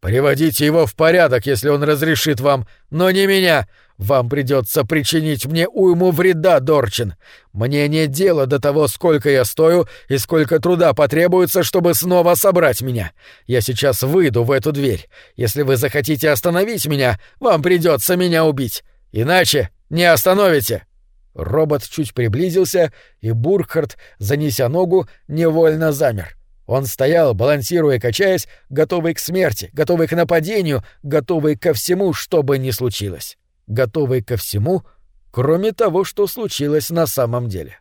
«Приводите его в порядок, если он разрешит вам, но не меня. Вам придется причинить мне уйму вреда, Дорчин. Мне нет дела до того, сколько я стою и сколько труда потребуется, чтобы снова собрать меня. Я сейчас выйду в эту дверь. Если вы захотите остановить меня, вам придется меня убить. Иначе не остановите». Робот чуть приблизился, и Бурхард, занеся ногу, невольно замер. Он стоял, балансируя качаясь, готовый к смерти, готовый к нападению, готовый ко всему, что бы ни случилось готовый ко всему, кроме того, что случилось на самом деле.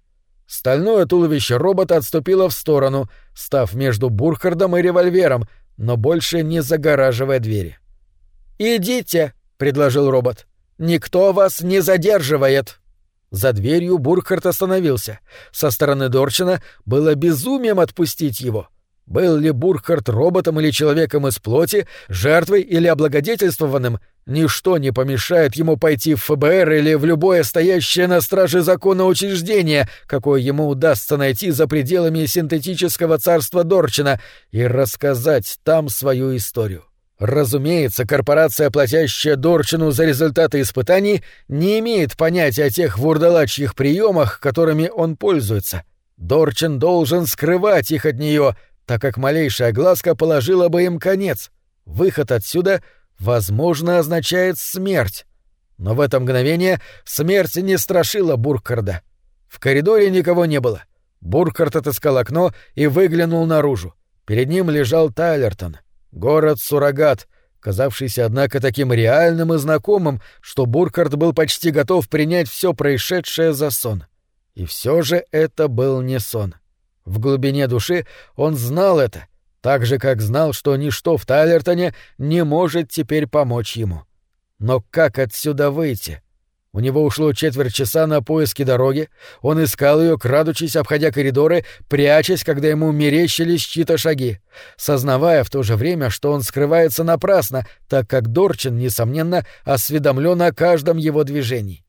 Стальное туловище робота отступило в сторону, став между Бурхардом и револьвером, но больше не загораживая двери. «Идите», — предложил робот. «Никто вас не задерживает». За дверью Бурхард остановился. Со стороны Дорчина было безумием отпустить его — был ли Бурхард роботом или человеком из плоти, жертвой или облагодетельствованным, ничто не помешает ему пойти в ФБР или в любое стоящее на страже закона учреждение, какое ему удастся найти за пределами синтетического царства Дорчина, и рассказать там свою историю. Разумеется, корпорация, платящая Дорчину за результаты испытаний, не имеет понятия о тех вурдалачьих приемах, которыми он пользуется. Дорчин должен скрывать их от нее — так как малейшая глазка положила бы им конец. Выход отсюда, возможно, означает смерть. Но в это мгновение смерть не страшила Буркарда. В коридоре никого не было. Буркард отыскал окно и выглянул наружу. Перед ним лежал Тайлертон, город-суррогат, казавшийся, однако, таким реальным и знакомым, что Буркард был почти готов принять все происшедшее за сон. И все же это был не сон. В глубине души он знал это, так же, как знал, что ничто в Тайлертоне не может теперь помочь ему. Но как отсюда выйти? У него ушло четверть часа на поиски дороги, он искал ее, крадучись, обходя коридоры, прячась, когда ему мерещились чьи-то шаги, сознавая в то же время, что он скрывается напрасно, так как Дорчин, несомненно, осведомлен о каждом его движении.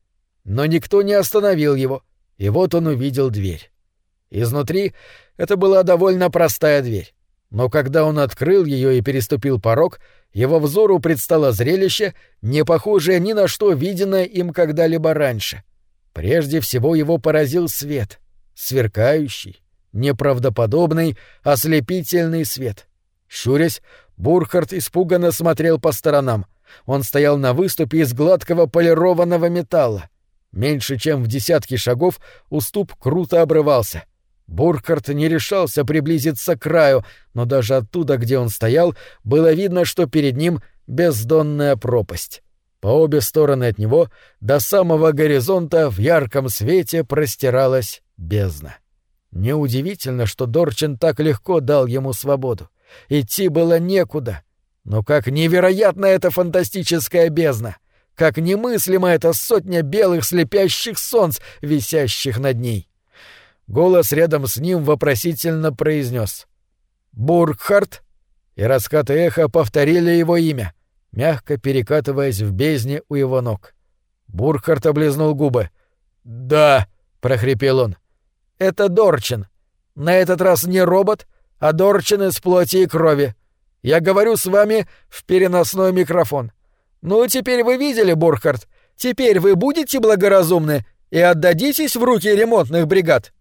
Но никто не остановил его, и вот он увидел дверь. Изнутри это была довольно простая дверь. Но когда он открыл ее и переступил порог, его взору предстало зрелище, не похожее ни на что виденное им когда-либо раньше. Прежде всего его поразил свет, сверкающий, неправдоподобный, ослепительный свет. Щурясь, Бурхард испуганно смотрел по сторонам. Он стоял на выступе из гладкого полированного металла. Меньше чем в десятке шагов уступ круто обрывался. Буркhardt не решался приблизиться к краю, но даже оттуда, где он стоял, было видно, что перед ним бездонная пропасть. По обе стороны от него до самого горизонта в ярком свете простиралась бездна. Неудивительно, что Дорчин так легко дал ему свободу. Идти было некуда. Но как невероятна эта фантастическая бездна! Как немыслима эта сотня белых слепящих солнц, висящих над ней! Голос рядом с ним вопросительно произнес «Бургхарт?» И раскаты эха повторили его имя, мягко перекатываясь в бездне у его ног. Бургхарт облизнул губы. «Да», — прохрипел он. «Это Дорчин. На этот раз не робот, а Дорчин из плоти и крови. Я говорю с вами в переносной микрофон. Ну, теперь вы видели, Бургхарт? Теперь вы будете благоразумны и отдадитесь в руки ремонтных бригад?»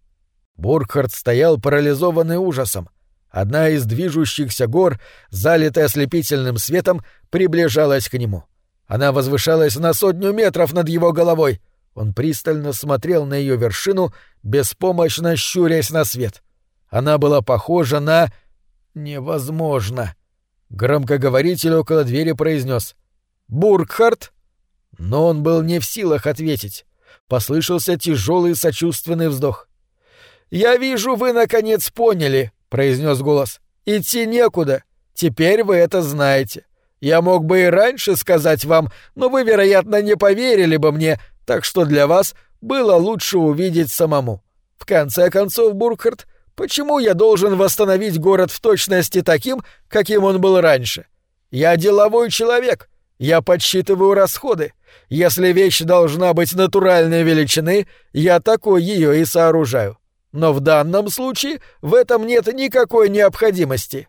Буркхард стоял парализованный ужасом. Одна из движущихся гор, залитая ослепительным светом, приближалась к нему. Она возвышалась на сотню метров над его головой. Он пристально смотрел на ее вершину, беспомощно щурясь на свет. Она была похожа на... Невозможно. Громкоговоритель около двери произнес «Буркхарт?» Но он был не в силах ответить. Послышался тяжелый сочувственный вздох. «Я вижу, вы наконец поняли», — произнес голос. «Идти некуда. Теперь вы это знаете. Я мог бы и раньше сказать вам, но вы, вероятно, не поверили бы мне, так что для вас было лучше увидеть самому. В конце концов, Буркhardt, почему я должен восстановить город в точности таким, каким он был раньше? Я деловой человек. Я подсчитываю расходы. Если вещь должна быть натуральной величины, я такой ее и сооружаю. Но в данном случае в этом нет никакой необходимости.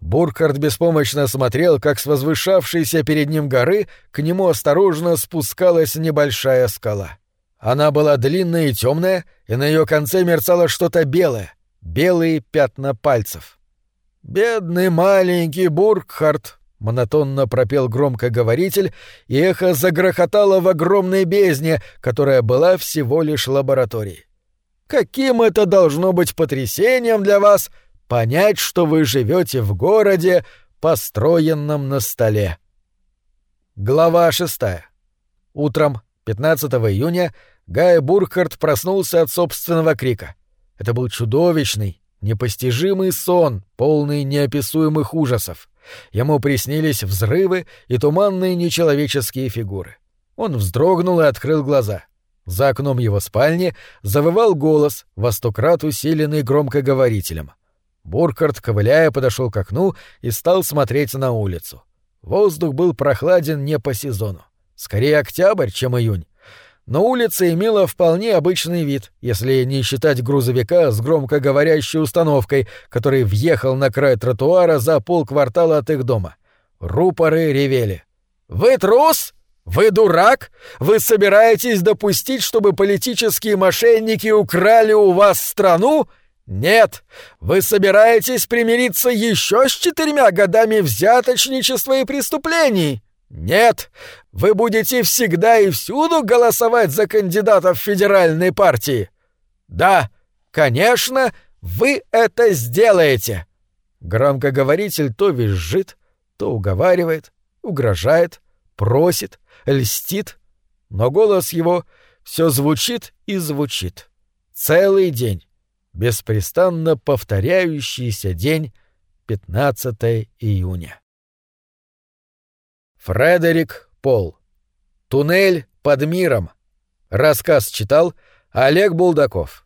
Буркhardt беспомощно смотрел, как с возвышавшейся перед ним горы к нему осторожно спускалась небольшая скала. Она была длинная и темная, и на ее конце мерцало что-то белое, белые пятна пальцев. «Бедный маленький Буркхарт!» — монотонно пропел громкоговоритель, и эхо загрохотало в огромной бездне, которая была всего лишь лабораторией. Каким это должно быть потрясением для вас понять, что вы живете в городе, построенном на столе. Глава шестая. Утром 15 июня Гай Бурхард проснулся от собственного крика. Это был чудовищный, непостижимый сон, полный неописуемых ужасов. Ему приснились взрывы и туманные нечеловеческие фигуры. Он вздрогнул и открыл глаза — за окном его спальни завывал голос, во сто крат усиленный громкоговорителем. Буркhardt, ковыляя, подошел к окну и стал смотреть на улицу. Воздух был прохладен не по сезону. Скорее октябрь, чем июнь. Но улица имела вполне обычный вид, если не считать грузовика с громкоговорящей установкой, который въехал на край тротуара за полквартала от их дома. Рупоры ревели. «Вы трус?» Вы дурак? Вы собираетесь допустить, чтобы политические мошенники украли у вас страну? Нет. Вы собираетесь примириться еще с четырьмя годами взяточничества и преступлений? Нет. Вы будете всегда и всюду голосовать за кандидатов федеральной партии? Да, конечно, вы это сделаете. Громкоговоритель то визжит, то уговаривает, угрожает, просит — льстит, но голос его все звучит и звучит. Целый день. беспрестанно повторяющийся день 15 июня. Фредерик Пол. Туннель под миром. Рассказ читал Олег Булдаков.